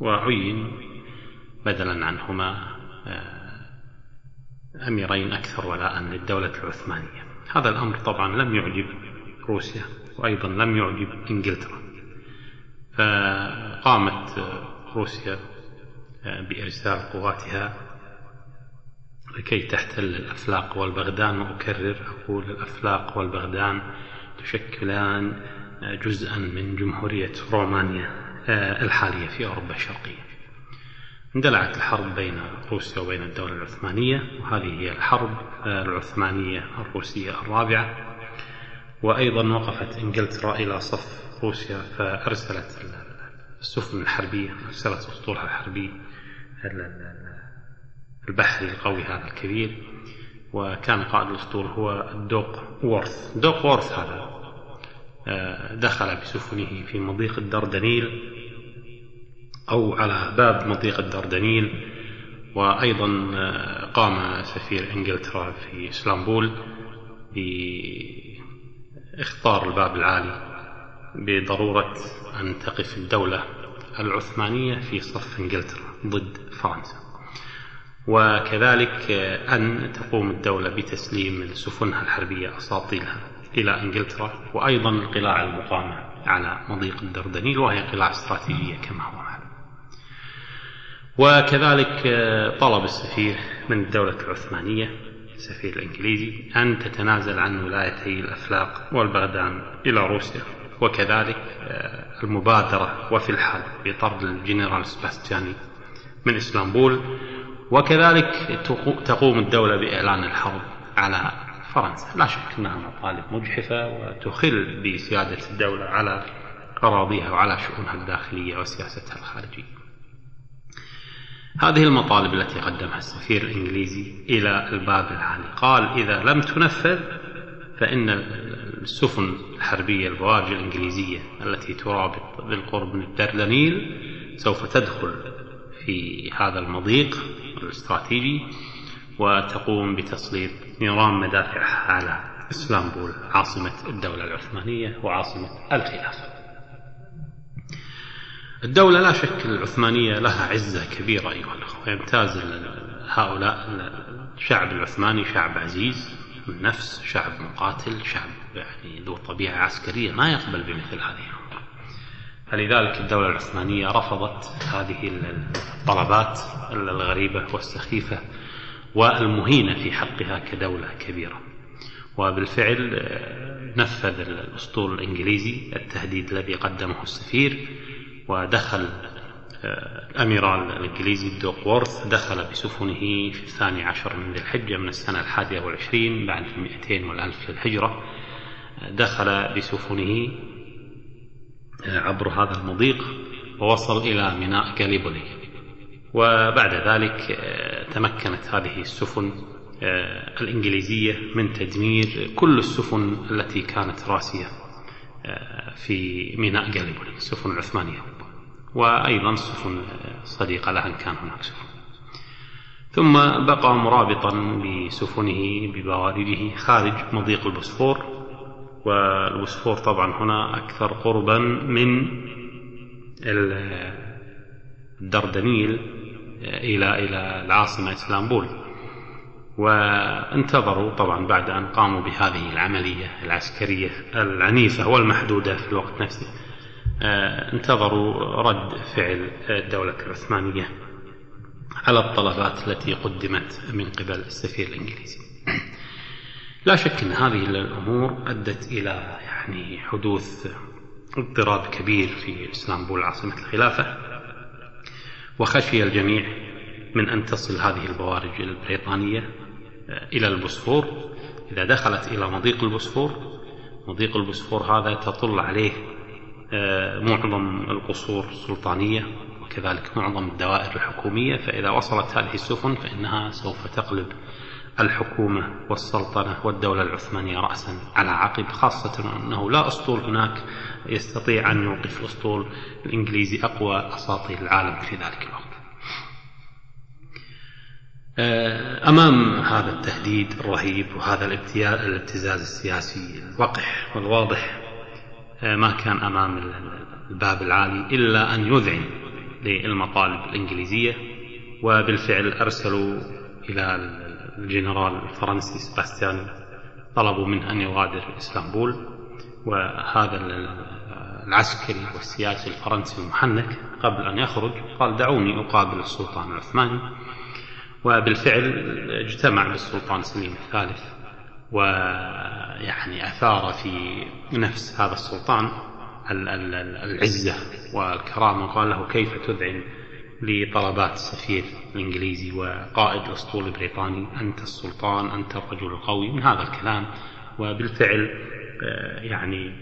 وعين بدلا عنهما آه، أميرين أكثر ولاء للدولة العثمانية. هذا الأمر طبعا لم يعجب روسيا وأيضا لم يعجب إنجلترا. فقامت روسيا بإرسال قواتها لكي تحتل الأفلاق والبغدان. وأكرر أقول الأفلاق والبغدان تشكلان جزءا من جمهورية رومانيا الحالية في أوروبا الشرقية. اندلعت الحرب بين روسيا وبين الدولة العثمانية وهذه هي الحرب العثمانية الروسية الرابعة. وأيضا وقفت إنجلترا إلى صف روسيا فأرسلت السفن الحربية أرسلت أسطولها الحربي البحري القوي هذا الكبير. وكان قائد الأسطول هو دوق وورث. دوق وورث هذا آه، دخل بسفنه في مضيق الدردنيل أو على باب مضيق الدردنيل. وأيضا آه، قام سفير إنجلترا في اسطنبول باختار الباب العالي. بضرورة أن تقف الدولة العثمانية في صف إنجلترا ضد فرنسا. وكذلك أن تقوم الدولة بتسليم سفنها الحربية أساطيلها إلى إنجلترا وأيضا القلاع المقامة على مضيق الدردنيل وهي قلاع استراتيجية كما هو معلوم. وكذلك طلب السفير من الدولة العثمانية السفير الإنجليزي أن تتنازل عن ولايتي الأفلاق والبغدان إلى روسيا. وكذلك آه، المبادرة وفي الحال بطرد الجنرال سباستياني من إسطنبول. وكذلك تقوم الدولة بإعلان الحرب على فرنسا. لا شك أنها مطالب مجحفة وتخل بسيادة الدولة على أراضيها وعلى شؤونها الداخلية وسياستها الخارجية. هذه المطالب التي قدمها السفير الإنجليزي إلى الباب العالي. قال إذا لم تنفذ فإن السفن الحربية البوارج الإنجليزية التي ترابط بالقرب من الدردنيل سوف تدخل في هذا المضيق الاستراتيجي وتقوم بتسليط نيران مدافعها على اسطنبول عاصمة الدولة العثمانية وعاصمة الخلافة الدولة لا شك العثمانية لها عزة كبيرة أيها الأخوة يمتاز هؤلاء الشعب العثماني شعب عزيز. النفس شعب مقاتل شعب يعني ذو طبيعة عسكرية ما يقبل بمثل هذه. فلذلك الدولة العثمانية رفضت هذه الطلبات الغريبة والسخيفة والمهينة في حقها كدولة كبيرة. وبالفعل آه، نفذ الأسطول الإنجليزي التهديد الذي قدمه السفير ودخل الأميرال الإنجليزي دوك وورث دخل بسفنه في الثاني عشر من ذي الحجة من السنة الحادية والعشرين بعد المئتين والألف للهجرة دخل بسفنه آه، عبر هذا المضيق ووصل إلى ميناء جاليبولي وبعد ذلك آه، تمكنت هذه السفن الإنجليزية من تدمير كل السفن التي كانت راسية في ميناء جاليبولي السفن العثمانية. وأيضا سفن صديقة لها إن كان هناك سفن. ثم بقى مرابطا بسفنه ببوارده خارج مضيق البوسفور والبوسفور طبعا هنا أكثر قربا من الدردنيل إلى إلى العاصمة اسطنبول وانتظروا طبعا بعد أن قاموا بهذه العملية العسكرية العنيفة والمحدودة في الوقت نفسه. انتظروا رد فعل الدولة العثمانية على الطلبات التي قدمت من قبل السفير الإنجليزي. لا شك أن هذه الأمور أدت إلى يعني حدوث اضطراب كبير في اسطنبول عاصمة الخلافة وخشي الجميع من أن تصل هذه البوارج البريطانية آه، إلى البوسفور. إذا دخلت إلى مضيق البوسفور مضيق البوسفور هذا تطل عليه آه، معظم القصور السلطانية وكذلك معظم الدوائر الحكومية فإذا وصلت هذه السفن فإنها سوف تقلب الحكومة والسلطنة والدولة العثمانية رأسا على عقب خاصة أنه لا أسطول هناك يستطيع أن يوقف الأسطول الإنجليزي أقوى أساطيل العالم في ذلك الوقت. آه، أمام هذا التهديد الرهيب وهذا الابتزاز السياسي الوقح والواضح آه، ما كان أمام الباب العالي إلا أن يذعن للمطالب الإنجليزية وبالفعل أرسلوا إلى الجنرال الفرنسي سباستيان طلبوا منه أن يغادر إسطنبول وهذا العسكري والسياسي الفرنسي المحنك قبل أن يخرج قال دعوني أقابل السلطان العثماني. وبالفعل اجتمع بالسلطان سليم الثالث ويعني أثار في نفس هذا السلطان العزة والكرامة وقال له كيف تذعن لطلبات السفير الإنجليزي وقائد الأسطول البريطاني أنت السلطان أنت الرجل القوي من هذا الكلام. وبالفعل آه، يعني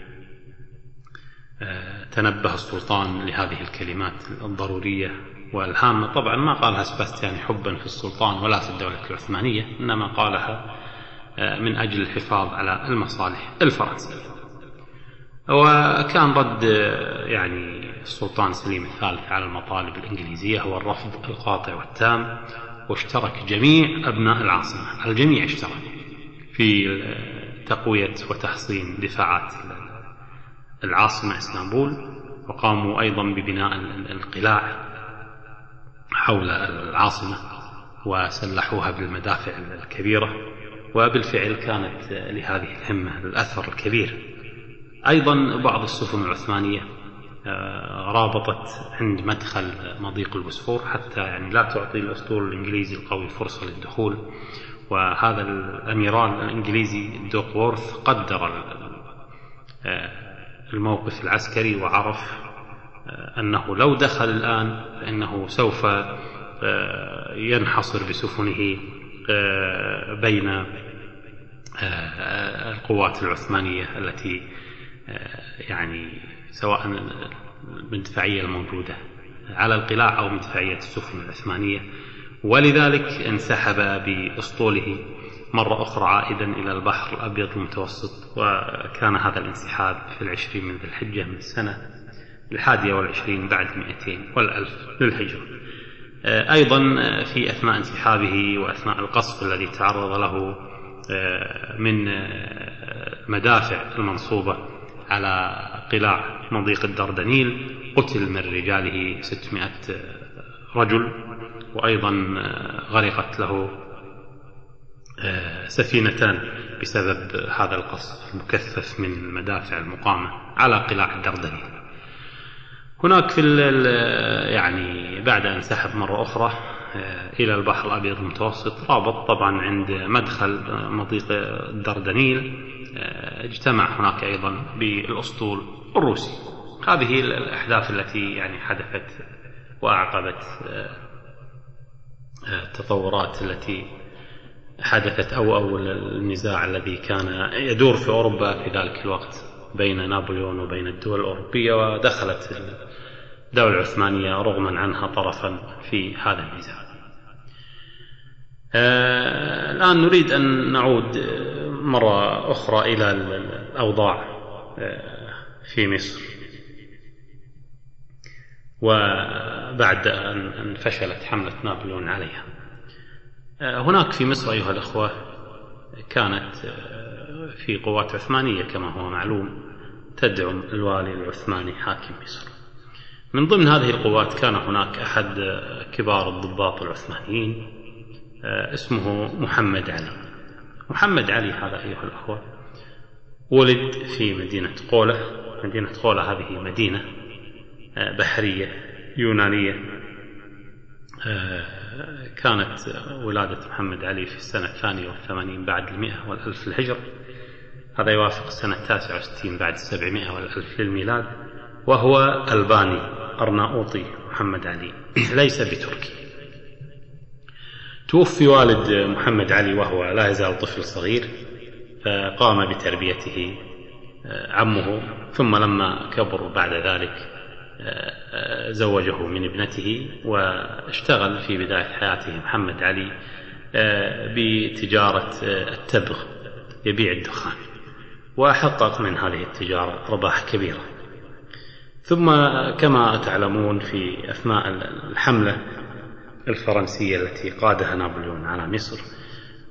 آه، تنبه السلطان لهذه الكلمات الضرورية والهامة. طبعا ما قالها سباستيان حبا في السلطان ولا في الدولة العثمانية إنما قالها من أجل الحفاظ على المصالح الفرنسية. وكان رد آه، يعني السلطان سليم الثالث على المطالب الإنجليزية هو الرفض القاطع والتام واشترك جميع أبناء العاصمة. الجميع اشترك في آه، تقوية وتحصين دفاعات العاصمة إسطنبول وقاموا أيضا ببناء القلاع حول العاصمة وسلحوها بالمدافع الكبيرة وبالفعل كانت لهذه الهمة الأثر الكبير. أيضا بعض السفن العثمانية آه، رابطت عند مدخل مضيق البوسفور حتى يعني لا تعطي الأسطول الإنجليزي القوي فرصة للدخول. وهذا الأميرال الإنجليزي دوك وورث قدر آه، الموقف العسكري وعرف آه، أنه لو دخل الآن فإنه سوف ينحصر بسفنه بين القوات العثمانية التي آه، يعني سواء المدفعية الموجودة على القلاع أو مدفعية السفن العثمانية. ولذلك انسحب بأسطوله مرة أخرى عائدا إلى البحر الأبيض المتوسط وكان هذا الانسحاب في العشرين من ذي الحجة من السنة الحادية والعشرين بعد مئتين والألف للهجرة آه، أيضا في أثناء انسحابه وأثناء القصف الذي تعرض له آه، من آه، مدافع المنصوبة على قلاع مضيق الدردنيل قتل من رجاله 600 رجل وأيضا غرقت له سفينتان بسبب هذا القصف المكثف من مدافع المقاومة على قلاع الدردنيل. هناك في يعني بعد أن سحب مرة أخرى إلى البحر الأبيض المتوسط رابط طبعا عند مدخل مضيق الدردنيل اجتمع هناك أيضا بالأسطول الروسي. هذه الأحداث التي يعني حدثت وأعقبت التطورات التي حدثت أو أو النزاع الذي كان يدور في أوروبا في ذلك الوقت بين نابليون وبين الدول الأوروبية ودخلت الدولة العثمانية رغما عنها طرفا في هذا النزاع آه الآن نريد أن نعود مرة أخرى إلى الأوضاع آه في مصر. وبعد أن فشلت حملة نابليون عليها. آه، هناك في مصر أيها الأخوة كانت في قوات عثمانية كما هو معلوم تدعم الوالي العثماني حاكم مصر. من ضمن هذه القوات كان هناك أحد كبار الضباط العثمانيين. آه، اسمه محمد علي. محمد علي هذا أيها الأخوة ولد في مدينة قولة. مدينة قولة هذه مدينة آه، بحرية يونانية. آه، كانت ولادة محمد علي في السنة الثانية والثمانين بعد المئة والألف للهجرة هذا يوافق السنة التاسعة والستين بعد السبعمائة والألف للميلاد وهو ألباني أرناؤوطي محمد علي. ليس بتركي. توفي والد محمد علي وهو لا يزال طفل صغير فقام بتربيته آه، عمه ثم لما كبر بعد ذلك آه، آه، زوجه من ابنته واشتغل في بداية حياته محمد علي بتجارة التبغ يبيع الدخان وحقق من هذه التجارة رباح كبيرة. ثم كما تعلمون في أثناء الحملة الفرنسية التي قادها نابليون على مصر.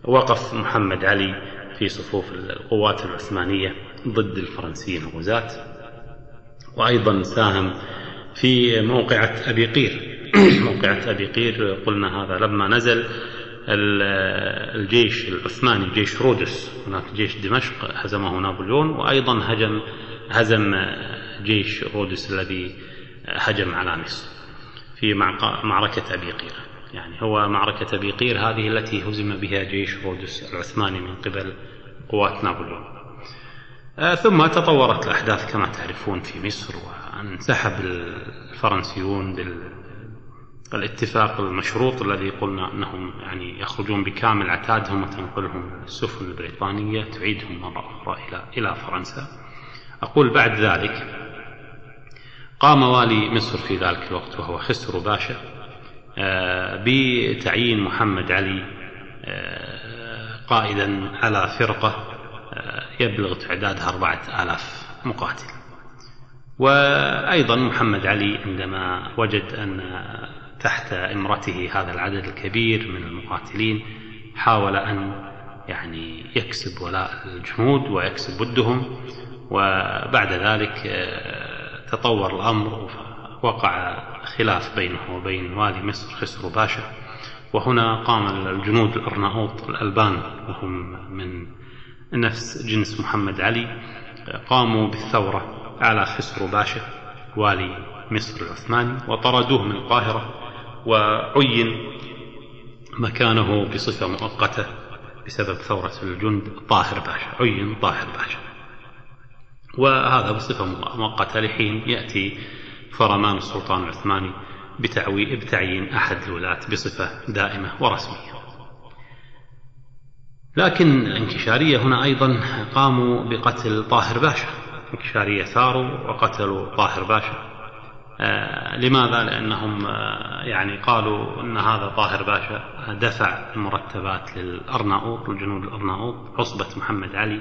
وقف محمد علي في صفوف القوات العثمانية ضد الفرنسيين الغزاة وأيضا ساهم في موقعة أبي قير. موقعة أبي قير قلنا هذا لما نزل الجيش العثماني جيش رودس. هناك جيش دمشق هزمه نابليون. وأيضا هجم هزم جيش رودس الذي هجم على مصر في معركة أبي قير. يعني هو معركة أبي قير هذه التي هزم بها جيش رودس العثماني من قبل قوات نابليون. آه، ثم تطورت الأحداث كما تعرفون في مصر وانسحب الفرنسيون بالاتفاق المشروط الذي قلنا أنهم يعني يخرجون بكامل عتادهم وتنقلهم السفن البريطانية تعيدهم مرة أخرى إلى إلى فرنسا. أقول بعد ذلك قام والي مصر في ذلك الوقت وهو خسرو باشا بتعيين محمد علي آه، قائدا على فرقة آه، يبلغ تعدادها أربعة آلاف مقاتل. وأيضا محمد علي عندما وجد أن تحت إمرته هذا العدد الكبير من المقاتلين حاول أن يعني يكسب ولاء الجنود ويكسب ودهم وبعد ذلك تطور الأمر وقع خلاف بينه وبين والي مصر خسرو باشا. وهنا قام الجنود الأرناؤوط الألبان وهم من نفس جنس محمد علي قاموا بالثورة على خسرو باشا والي مصر العثماني وطردوه من القاهرة وعين مكانه بصفة مؤقتة بسبب ثورة الجند طاهر باشا عين طاهر باشا. وهذا بصفة مؤقتة لحين يأتي فرمان السلطان العثماني بتعيين أحد الولاة بصفة دائمة ورسمية. لكن الانكشارية هنا أيضا قاموا بقتل طاهر باشا. الانكشارية ثاروا وقتلوا طاهر باشا. آه لماذا؟ لأنهم آه يعني قالوا أن هذا طاهر باشا دفع المرتبات للأرناؤوط الجنود الأرناؤوط عصبة محمد علي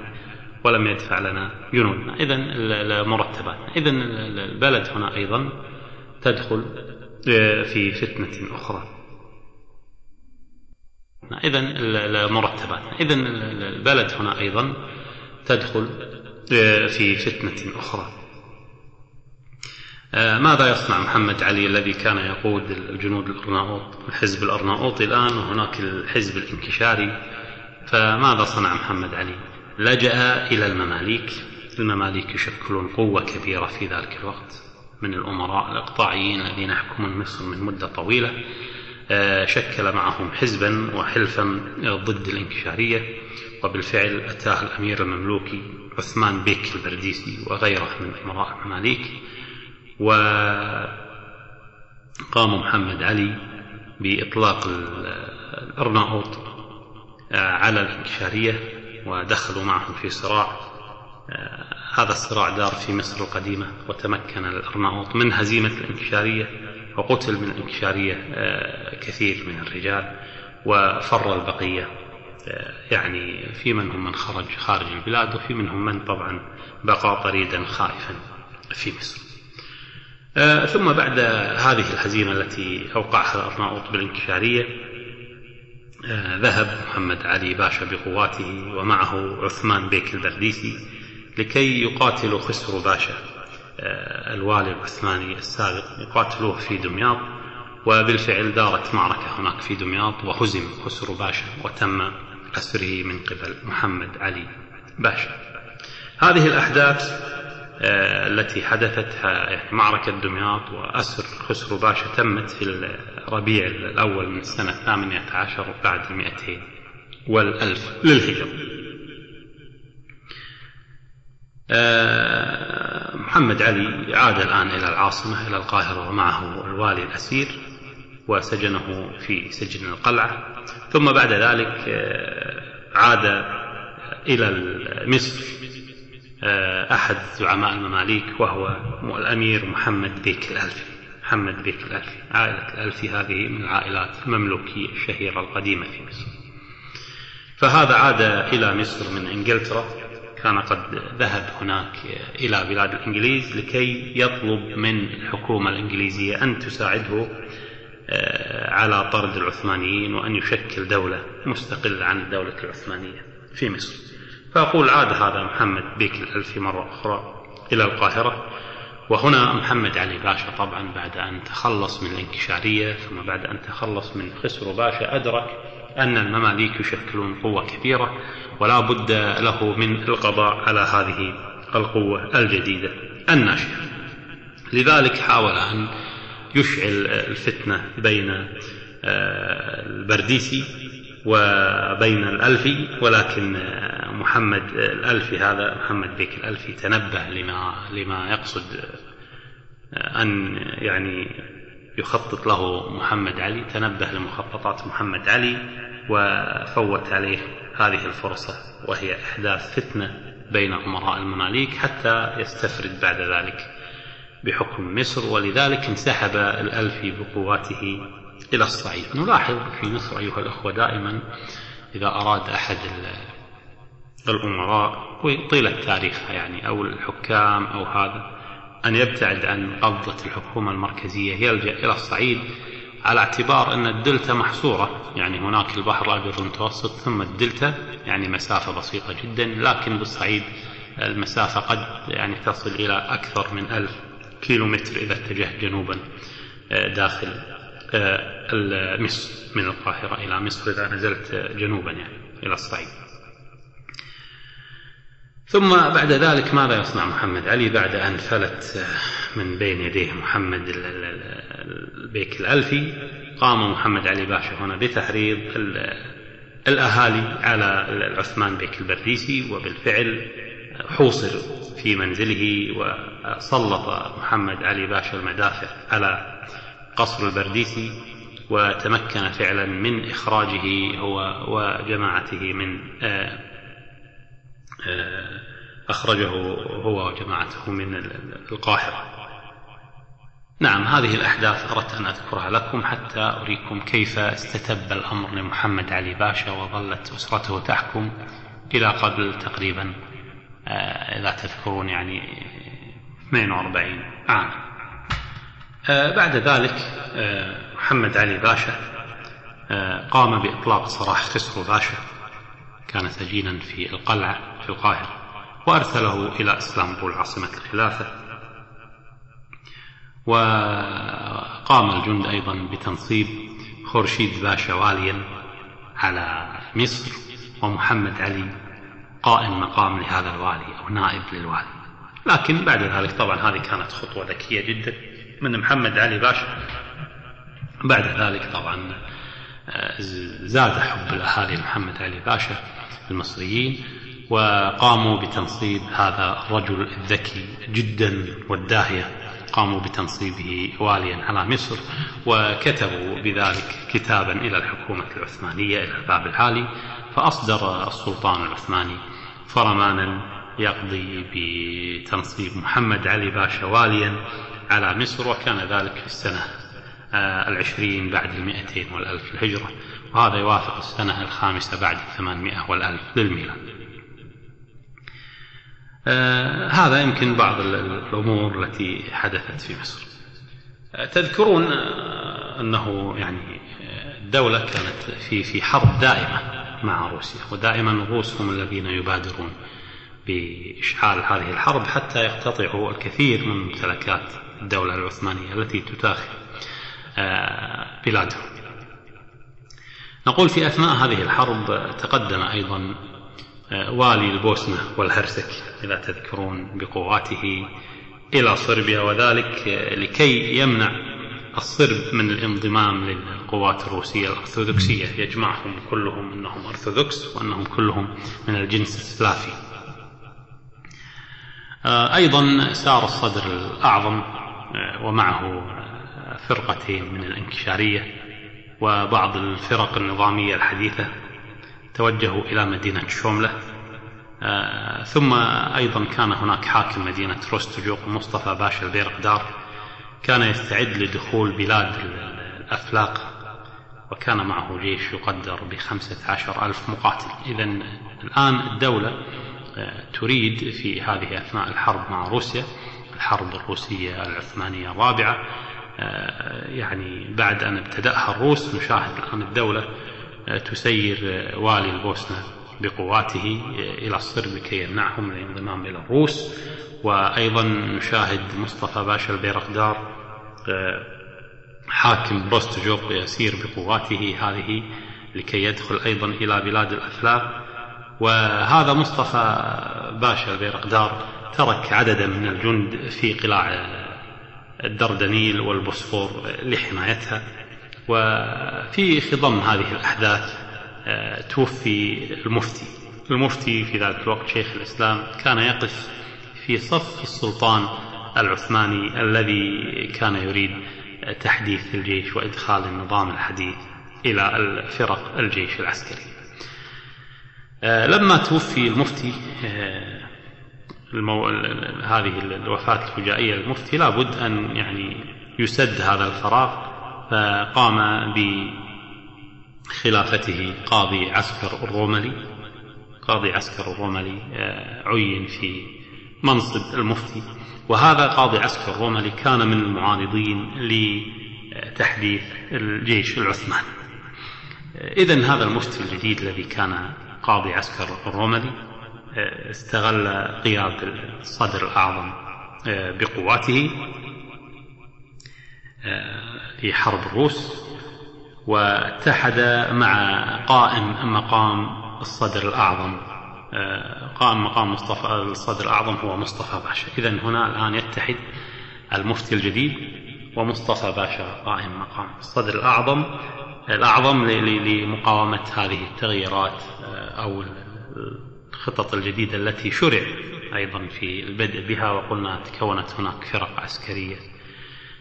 ولم يدفع لنا جنودنا إذا المرتبات إذا البلد هنا أيضا تدخل آه، في فتنة أخرى. إذا المرتبات إذا البلد هنا أيضا تدخل آه، في فتنة أخرى. ماذا يصنع محمد علي الذي كان يقود الجنود الأرناؤوط الحزب الأرناؤوطي الآن وهناك الحزب الانكشاري؟ فماذا صنع محمد علي؟ لجأ إلى المماليك. المماليك يشكلون قوة كبيرة في ذلك الوقت. من الأمراء الإقطاعيين الذين يحكمون مصر من مدة طويلة. آه، شكل معهم حزبا وحلفا ضد الانكشارية. وبالفعل أتاه الأمير المملوكي عثمان بيك البرديسي وغيره من أمراء المماليك. وقام محمد علي بإطلاق الأرناؤوط آه، على الانكشارية. ودخلوا معهم في صراع. آه، هذا الصراع دار في مصر القديمة وتمكن الأرناؤوط من هزيمة الانكشارية وقتل من الانكشارية آه، كثير من الرجال وفر البقية. يعني في منهم من خرج خارج البلاد وفي منهم من طبعا بقى طريدا خائفا في مصر. ثم بعد هذه الهزيمة التي أوقعها الأرناؤوط بالانكشارية آه، ذهب محمد علي باشا بقواته ومعه عثمان بيك البرديسي لكي يقاتلوا خسرو باشا. آه، الوالي العثماني السابق يقاتلوه في دمياط وبالفعل دارت معركة هناك في دمياط وهزم خسرو باشا وتم أسره من قبل محمد علي باشا. هذه الأحداث التي حدثت يعني معركة دمياط وأسر خسرو باشا تمت في الربيع الأول من السنة الثامنة عشر بعد المئتين والألف للهجرة. آه، محمد علي عاد الآن إلى العاصمة إلى القاهرة ومعه الوالي الأسير وسجنه في سجن القلعة. ثم بعد ذلك آه، عاد إلى مصر. آه، أحد زعماء المماليك وهو الأمير محمد بيك الألفي محمد بيك الألفي عائلة الألفي هذه من العائلات المملوكية الشهيرة القديمة في مصر. فهذا عاد إلى مصر من إنجلترا. كان قد ذهب هناك إلى بلاد الإنجليز لكي يطلب من الحكومة الإنجليزية أن تساعده آه، على طرد العثمانيين وأن يشكل دولة مستقلة عن الدولة العثمانية في مصر. فأقول عاد هذا محمد بيك الألفي مرة أخرى إلى القاهرة. وهنا محمد علي باشا طبعا بعد أن تخلص من الانكشارية ثم بعد أن تخلص من خسرو باشا أدرك أن المماليك يشكلون قوة كبيرة ولا بد له من القضاء على هذه القوة الجديدة الناشئة. لذلك حاول أن يشعل الفتنة بين آه، البرديسي وبين الألفي ولكن محمد الألفي هذا محمد بيك الألفي تنبه لما لما يقصد أن يعني يخطط له محمد علي تنبه لمخططات محمد علي وفوت عليه هذه الفرصة وهي إحداث فتنة بين أمراء المماليك حتى يستفرد بعد ذلك بحكم مصر ولذلك انسحب الألفي بقواته إلى الصعيد. نلاحظ في مصر أيها الأخوة دائما إذا أراد أحد الأمراء طيلة تاريخها يعني أو الحكام أو هذا أن يبتعد عن قبضة الحكومة المركزية يلجأ إلى الصعيد على اعتبار أن الدلتا محصورة. يعني هناك البحر الأبيض المتوسط ثم الدلتا يعني مسافة بسيطة جدا لكن بالصعيد المسافة قد يعني تصل إلى أكثر من ألف كيلو متر إذا اتجه جنوبا آه، داخل مصر من القاهرة إلى مصر إذا نزلت جنوبا يعني إلى الصعيد. ثم بعد ذلك ماذا يصنع محمد علي بعد أن فلت من بين يديه محمد البيك الألفي؟ قام محمد علي باشا هنا بتحريض الأهالي على العثمان بيك البرديسي وبالفعل حوصر في منزله وسلط محمد علي باشا المدافع على قصر البرديسي وتمكن فعلا من إخراجه هو وجماعته من آه، آه، أخرجه هو وجماعته من القاهرة. نعم هذه الأحداث أردت أن أذكرها لكم حتى أريكم كيف استتب الأمر لمحمد علي باشا وظلت أسرته تحكم إلى قبل تقريبا آه، إذا تذكرون يعني 42 عاما بعد ذلك آه، محمد علي باشا آه، قام بإطلاق سراح خسرو باشا كان سجينا في القلعة في القاهرة وأرسله إلى إسلامبول عاصمة الخلافة. وقام الجند أيضا بتنصيب خورشيد باشا واليا على مصر ومحمد علي قائم مقام لهذا الوالي أو نائب للوالي. لكن بعد ذلك طبعا هذه كانت خطوة ذكية جدا. من محمد علي باشا. بعد ذلك طبعا آه، زاد حب الأهالي محمد علي باشا المصريين وقاموا بتنصيب هذا الرجل الذكي جدا والداهية. قاموا بتنصيبه واليا على مصر وكتبوا بذلك كتابا إلى الحكومة العثمانية إلى الباب العالي فأصدر السلطان العثماني فرمانا يقضي بتنصيب محمد علي باشا واليا على مصر وكان ذلك في السنة آه، العشرين بعد المئتين والألف الهجرة. وهذا يوافق السنة الخامسة بعد الثمانمائة والألف للميلاد. آه هذا يمكن بعض الأمور التي حدثت في مصر. آه تذكرون أنه يعني الدولة كانت في في حرب دائمة مع روسيا ودائما الروس هم الذين يبادرون بإشعال هذه الحرب حتى يقتطعوا الكثير من ممتلكات الدولة العثمانية التي تتاخر آه، بلادهم نقول في أثناء هذه الحرب تقدم أيضا آه، والي البوسنة والهرسك إذا تذكرون بقواته إلى صربيا وذلك لكي يمنع الصرب من الانضمام للقوات الروسية الأرثوذكسية. يجمعهم كلهم أنهم أرثوذكس وأنهم كلهم من الجنس السلافي. أيضا سار الصدر الأعظم آه، ومعه فرقتين من الانكشارية وبعض الفرق النظامية الحديثة توجهوا إلى مدينة شوملة. آه، ثم أيضا كان هناك حاكم مدينة روستوجوق مصطفى باشا البيرقدار كان يستعد لدخول بلاد الأفلاق وكان معه جيش يقدر بخمسة عشر ألف مقاتل. إذا الآن الدولة آه، تريد في هذه أثناء الحرب مع روسيا الحرب الروسية العثمانية الرابعة آه، يعني بعد أن ابتدأها الروس نشاهد الآن الدولة آه، تسير والي البوسنة بقواته إلى الصرب لكي يمنعهم من الانضمام إلى الروس. وأيضا نشاهد مصطفى باشا البيرقدار حاكم بوستجوق يسير بقواته هذه لكي يدخل أيضا إلى بلاد الأفلاق وهذا مصطفى باشا البيرقدار ترك عددا من الجند في قلاع الدردنيل والبوسفور لحمايتها. وفي خضم هذه الأحداث آه، توفي المفتي. المفتي في ذلك الوقت شيخ الإسلام كان يقف في صف السلطان العثماني الذي كان يريد تحديث الجيش وإدخال النظام الحديث إلى الفرق الجيش العسكري. لما توفي المفتي آه، المو... هذه الوفاة الفجائية للمفتي لابد أن يعني يسد هذا الفراغ فقام بخلافته قاضي عسكر الروملي. قاضي عسكر الروملي آه، عين في منصب المفتي. وهذا قاضي عسكر الروملي كان من المعارضين لتحديث الجيش العثماني. إذا هذا المفتي الجديد الذي كان قاضي عسكر الروملي استغل قياد الصدر الأعظم آه، بقواته آه، في حرب الروس واتحد مع قائم مقام الصدر الأعظم آه، قائم مقام مصطفى الصدر الأعظم هو مصطفى باشا. إذا هنا الآن يتحد المفتي الجديد ومصطفى باشا قائم مقام الصدر الأعظم. الأعظم لمقاومة هذه التغييرات أو الخطط الجديدة التي شرع أيضا في البدء بها وقلنا تكونت هناك فرق عسكرية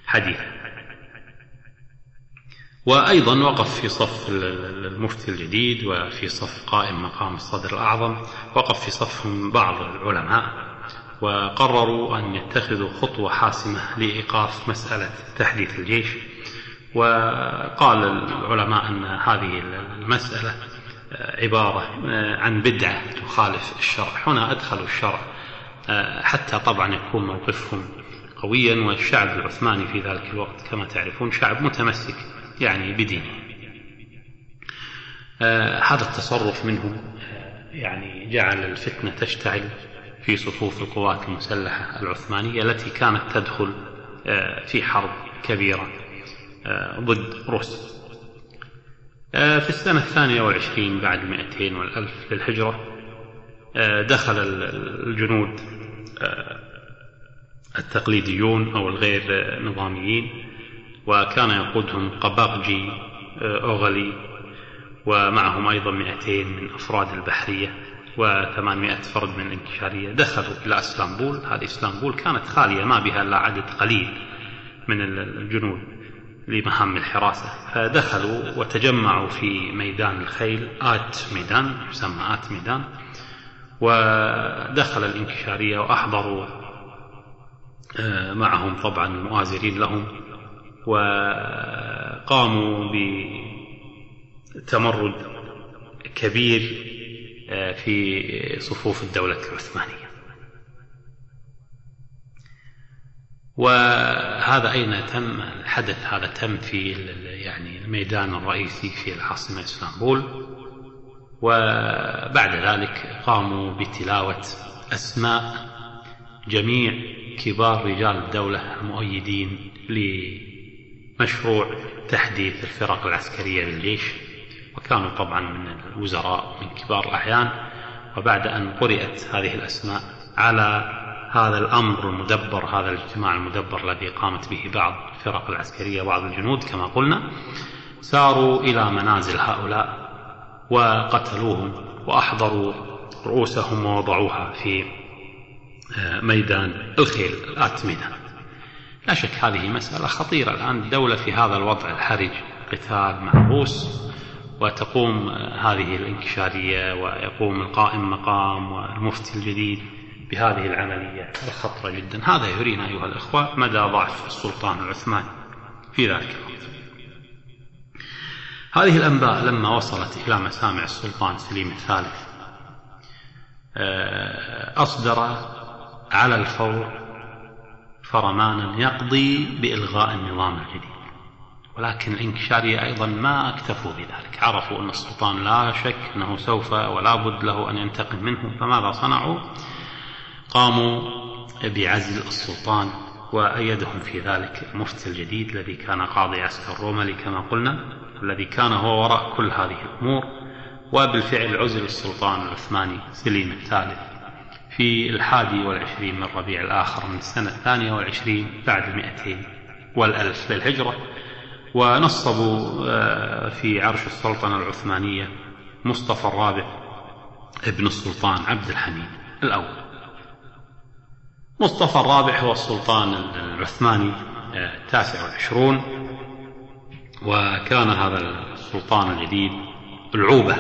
حديثة. وأيضا وقف في صف المفتي الجديد وفي صف قائم مقام الصدر الأعظم وقف في صفهم بعض العلماء وقرروا أن يتخذوا خطوة حاسمة لإيقاف مسألة تحديث الجيش. وقال العلماء أن هذه المسألة عبارة عن بدعة تخالف الشرع. هنا أدخلوا الشرع حتى طبعا يكون موقفهم قويا والشعب العثماني في ذلك الوقت كما تعرفون شعب متمسك يعني بدينه. هذا التصرف منهم يعني جعل الفتنة تشتعل في صفوف القوات المسلحة العثمانية التي كانت تدخل في حرب كبيرة. ضد روسيا في السنة الثانية والعشرين بعد المئتين والألف للهجرة دخل الجنود التقليديون أو الغير نظاميين وكان يقودهم قباقجي أوغلي ومعهم أيضا 200 من أفراد البحرية و800 فرد من الانكشارية. دخلوا إلى اسطنبول هذه اسطنبول كانت خالية ما بها إلا عدد قليل من الجنود. لمهام الحراسة. فدخلوا وتجمعوا في ميدان الخيل آت ميدان يسمى آت ميدان. ودخل الانكشارية وأحضروا آه، معهم طبعا مؤازرين لهم. وقاموا بتمرد كبير آه، في صفوف الدولة العثمانية. وهذا أين تم الحدث هذا تم في يعني الميدان الرئيسي في العاصمة إسطنبول. وبعد ذلك قاموا بتلاوة أسماء جميع كبار رجال الدولة المؤيدين لمشروع تحديث الفرق العسكرية للجيش. وكانوا طبعا من الوزراء من كبار الأعيان وبعد أن قرأت هذه الأسماء على هذا الأمر المدبر هذا الاجتماع المدبر الذي قامت به بعض الفرق العسكرية وبعض الجنود كما قلنا ساروا إلى منازل هؤلاء وقتلوهم وأحضروا رؤوسهم ووضعوها في آه، ميدان الخيل الآتمنة. لا شك هذه مسألة خطيرة. الآن الدولة في هذا الوضع الحرج قتال مع الروس وتقوم هذه الانكشارية ويقوم القائم مقام والمفتي الجديد. بهذه العملية. الخطرة جدا. هذا يرينا أيها الأخوة مدى ضعف السلطان العثماني في ذلك الوقت. هذه الأنباء لما وصلت إلى مسامع السلطان سليم الثالث آه، أصدر على الفور فرمانا يقضي بإلغاء النظام الجديد. ولكن الإنكشارية أيضا ما أكتفوا بذلك. عرفوا أن السلطان لا شك أنه سوف ولا بد له أن ينتقم منهم فماذا صنعوا؟ قاموا بعزل السلطان وأيدهم في ذلك المفتي الجديد الذي كان قاضي عسكر روملي كما قلنا الذي كان هو وراء كل هذه الأمور وبالفعل عزل السلطان العثماني سليم الثالث. في الحادي والعشرين من ربيع الآخر من السنة الثانية والعشرين بعد المئتين والألف للهجرة ونصبوا آه، في عرش السلطنة العثمانية مصطفى الرابع ابن السلطان عبد الحميد الأول. مصطفى الرابع هو السلطان العثماني آه، التاسع والعشرون وكان هذا السلطان الجديد العوبة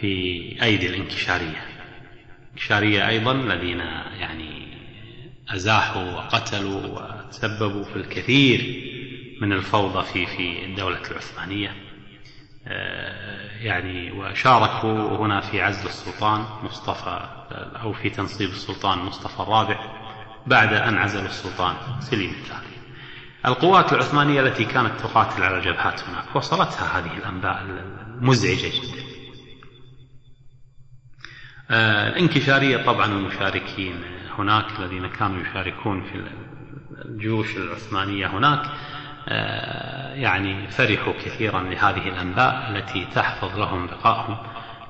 في أيدي الانكشارية. الانكشارية أيضا الذين يعني أزاحوا وقتلوا وتسببوا في الكثير من الفوضى في في الدولة العثمانية. آه، يعني وشاركوا هنا في عزل السلطان مصطفى أو في تنصيب السلطان مصطفى الرابع بعد أن عزل السلطان سليم الثاني القوات العثمانية التي كانت تقاتل على الجبهات هناك وصلتها هذه الأنباء المزعجة جدا. آه، الانكشارية طبعا المشاركين هناك الذين كانوا يشاركون في الجيوش العثمانية هناك آه، يعني فرحوا كثيرا لهذه الأنباء التي تحفظ لهم بقائهم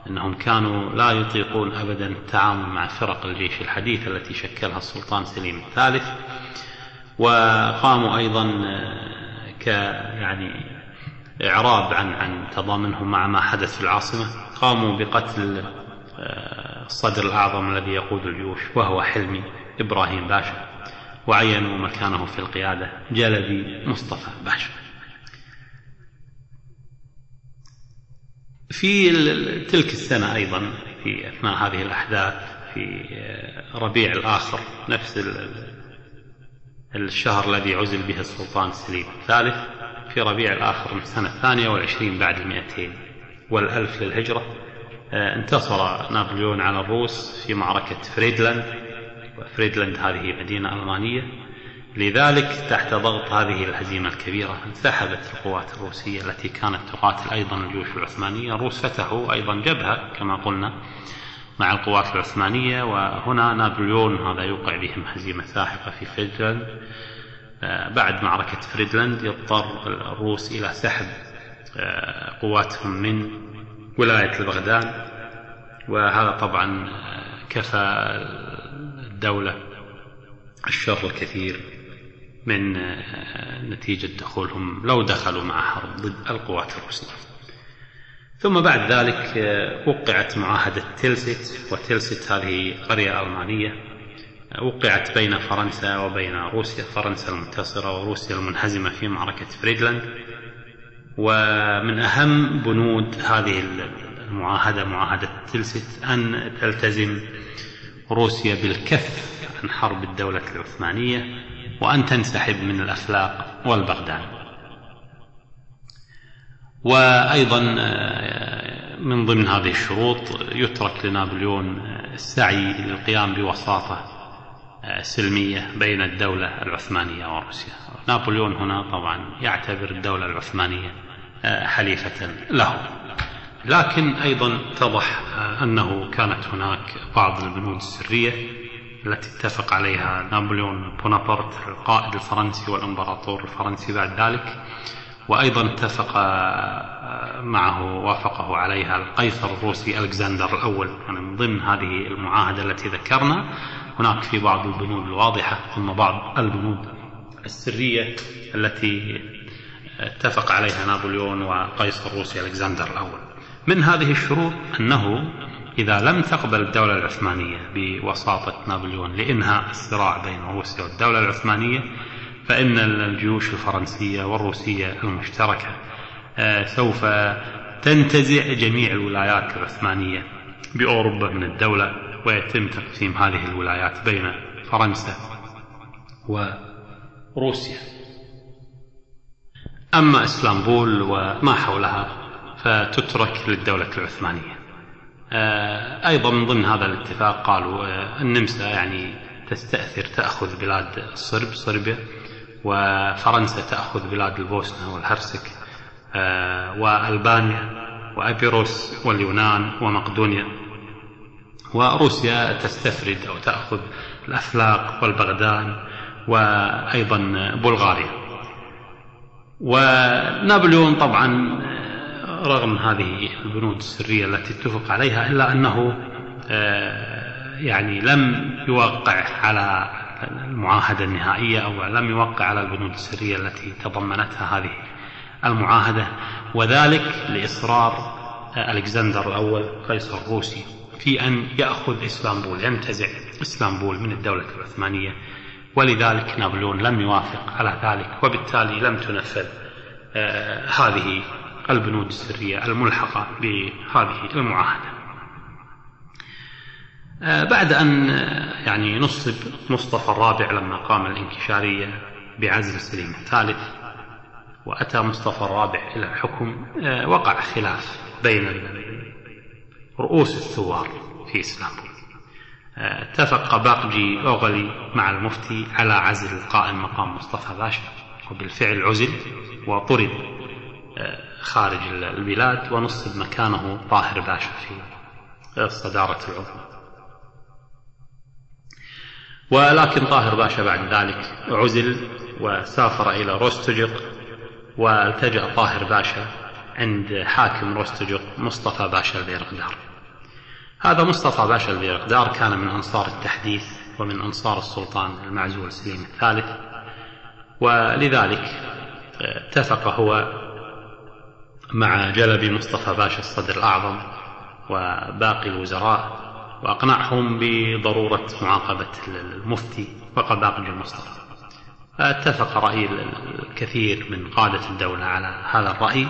أنهم كانوا لا يطيقون أبدا التعامل مع فرق الجيش الحديث التي شكلها السلطان سليم الثالث. وقاموا أيضا آه، ك يعني إعراب عن عن تضامنهم مع ما حدث في العاصمة. قاموا بقتل آه، الصدر الأعظم الذي يقود الجيوش وهو حلمي إبراهيم باشا. وعينوا مكانه في القيادة. جلبي مصطفى باشا. في تلك السنة أيضا في أثناء هذه الأحداث في ربيع الآخر نفس الشهر الذي عزل به السلطان سليم الثالث في ربيع الآخر من السنة الثانية والعشرين بعد المئتين والألف للهجرة. آه، انتصر نابليون على الروس في معركة فريدلاند وفريدلاند هذه مدينة ألمانية. لذلك تحت ضغط هذه الهزيمة الكبيرة انسحبت القوات الروسية التي كانت تقاتل أيضا الجيوش العثمانية. الروس فتحوا أيضا جبهة كما قلنا مع القوات العثمانية وهنا نابليون هذا يوقع بهم هزيمة ساحقة في فريدلاند. بعد معركة فريدلاند يضطر الروس إلى سحب قواتهم من ولاية البغدان. وهذا طبعا كفى الدولة الشر الكثير من نتيجة دخولهم لو دخلوا مع حرب ضد القوات الروسية. ثم بعد ذلك وقعت معاهدة تيلسيت وتيلسيت هذه قرية ألمانية وقعت بين فرنسا وبين روسيا فرنسا المنتصرة وروسيا المنهزمة في معركة فريدلاند ومن أهم بنود هذه المعاهدة معاهدة تلسيت أن تلتزم روسيا بالكف عن حرب الدولة العثمانية وأن تنسحب من الأفلاق والبغداد. وأيضا من ضمن هذه الشروط يترك لنابليون السعي للقيام بوساطة سلمية بين الدولة العثمانية وروسيا. نابليون هنا طبعا يعتبر الدولة العثمانية حليفة له. لكن أيضا اتضح أنه كانت هناك بعض البنود السرية التي اتفق عليها نابليون بونابرت القائد الفرنسي والإمبراطور الفرنسي بعد ذلك وأيضا اتفق معه وافقه عليها القيصر الروسي ألكسندر الأول. يعني من ضمن هذه المعاهدة التي ذكرنا هناك في بعض البنود الواضحة ثم بعض البنود السرية التي اتفق عليها نابليون وقيصر روسيا ألكسندر الأول. من هذه الشروط أنه إذا لم تقبل الدولة العثمانية بوساطة نابليون لإنهاء الصراع بين روسيا والدولة العثمانية فإن الجيوش الفرنسية والروسية المشتركة سوف تنتزع جميع الولايات العثمانية بأوروبا من الدولة ويتم تقسيم هذه الولايات بين فرنسا وروسيا. أما اسطنبول وما حولها فتترك للدولة العثمانية. أيضا من ضمن هذا الاتفاق قالوا النمسا يعني تستأثر تأخذ بلاد الصرب صربيا وفرنسا تأخذ بلاد البوسنة والهرسك وألبانيا وأبيروس واليونان ومقدونيا. وروسيا تستفرد أو تأخذ الأفلاق والبغداد وأيضا بلغاريا. ونابليون طبعا رغم هذه البنود السرية التي اتفق عليها إلا أنه يعني لم يوقع على المعاهدة النهائية أو لم يوقع على البنود السرية التي تضمنتها هذه المعاهدة. وذلك لإصرار ألكسندر الأول قيصر الروسي في أن يأخذ إسلامبول ينتزع إسلامبول من الدولة العثمانية. ولذلك نابليون لم يوافق على ذلك وبالتالي لم تنفذ آه هذه البنود السرية الملحقة بهذه المعاهدة. آه بعد أن يعني نصب مصطفى الرابع لما قام الانكشارية بعزل سليم الثالث وأتى مصطفى الرابع إلى الحكم آه وقع خلاف بين رؤوس الثوار في إسلامبول. اتفق باقجي أوغلي مع المفتي على عزل قائم مقام مصطفى باشا وبالفعل عزل وطرد. خارج البلاد ونصب مكانه طاهر باشا في الصدارة العظمى ولكن طاهر باشا بعد ذلك عزل وسافر إلى روستجق والتجأ طاهر باشا عند حاكم روستجق مصطفى باشا البيرقدار. هذا مصطفى باشا البيرقدار كان من أنصار التحديث ومن أنصار السلطان المعزول سليم الثالث ولذلك اتفق هو مع جلبي مصطفى باشا الصدر الأعظم وباقي الوزراء وأقنعهم بضرورة معاقبة المفتي وقباقج المصطفى. فاتفق رأي الكثير من قادة الدولة على هذا الرأي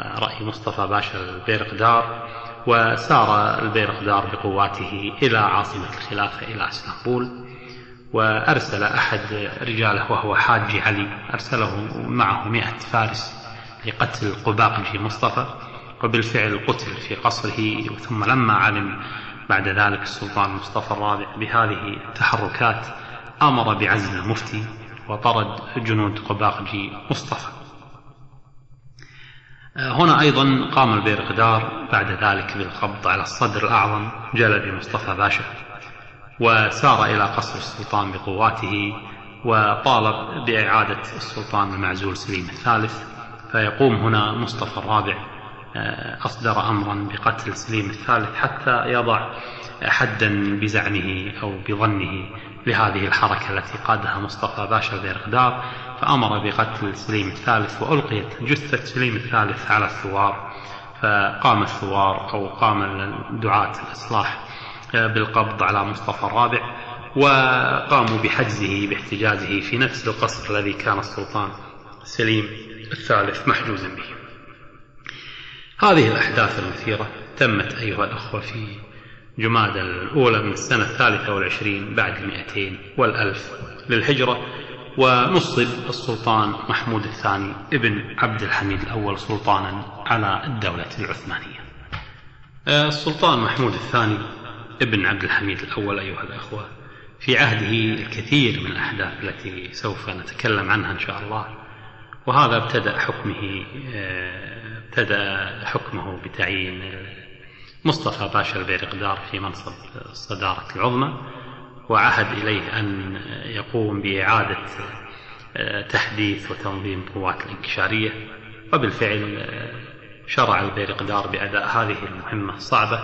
رأي مصطفى باشا البيرقدار وسار البيرقدار بقواته إلى عاصمة الخلافة إلى إسطنبول وأرسل أحد رجاله وهو حاج علي أرسله معه مئة فارس لقتل قباقجي مصطفى وبالفعل قتل في قصره ثم لما علم بعد ذلك السلطان مصطفى الرابع بهذه التحركات أمر بعزل المفتي وطرد جنود قباقجي مصطفى. هنا أيضا قام البيرقدار بعد ذلك بالقبض على الصدر الأعظم جلبي مصطفى باشا وسار إلى قصر السلطان بقواته وطالب بإعادة السلطان المعزول سليم الثالث فيقوم هنا مصطفى الرابع آه، أصدر أمرا بقتل سليم الثالث حتى يضع حدا بزعمه أو بظنه لهذه الحركة التي قادها مصطفى باشا البيرغدار فأمر بقتل سليم الثالث وألقيت جثة سليم الثالث على الثوار فقام الثوار أو قام دعاة الإصلاح آه، بالقبض على مصطفى الرابع وقاموا بحجزه باحتجازه في نفس القصر الذي كان السلطان سليم الثالث محجوزا به. هذه الأحداث المثيرة تمت أيها الأخوة في جمادى الأولى من السنة الثالثة والعشرين بعد المئتين والألف للهجرة ونصب السلطان محمود الثاني ابن عبد الحميد الأول سلطانا على الدولة العثمانية. آه، السلطان محمود الثاني ابن عبد الحميد الأول أيها الأخوة في عهده الكثير من الأحداث التي سوف نتكلم عنها إن شاء الله وهذا ابتدأ حكمه ابتدأ حكمه بتعيين مصطفى باشا البيرقدار في منصب الصدارة العظمى وعهد إليه أن يقوم بإعادة آه، تحديث وتنظيم قوات الانكشارية. وبالفعل آه، شرع البيرقدار بأداء هذه المهمة الصعبة.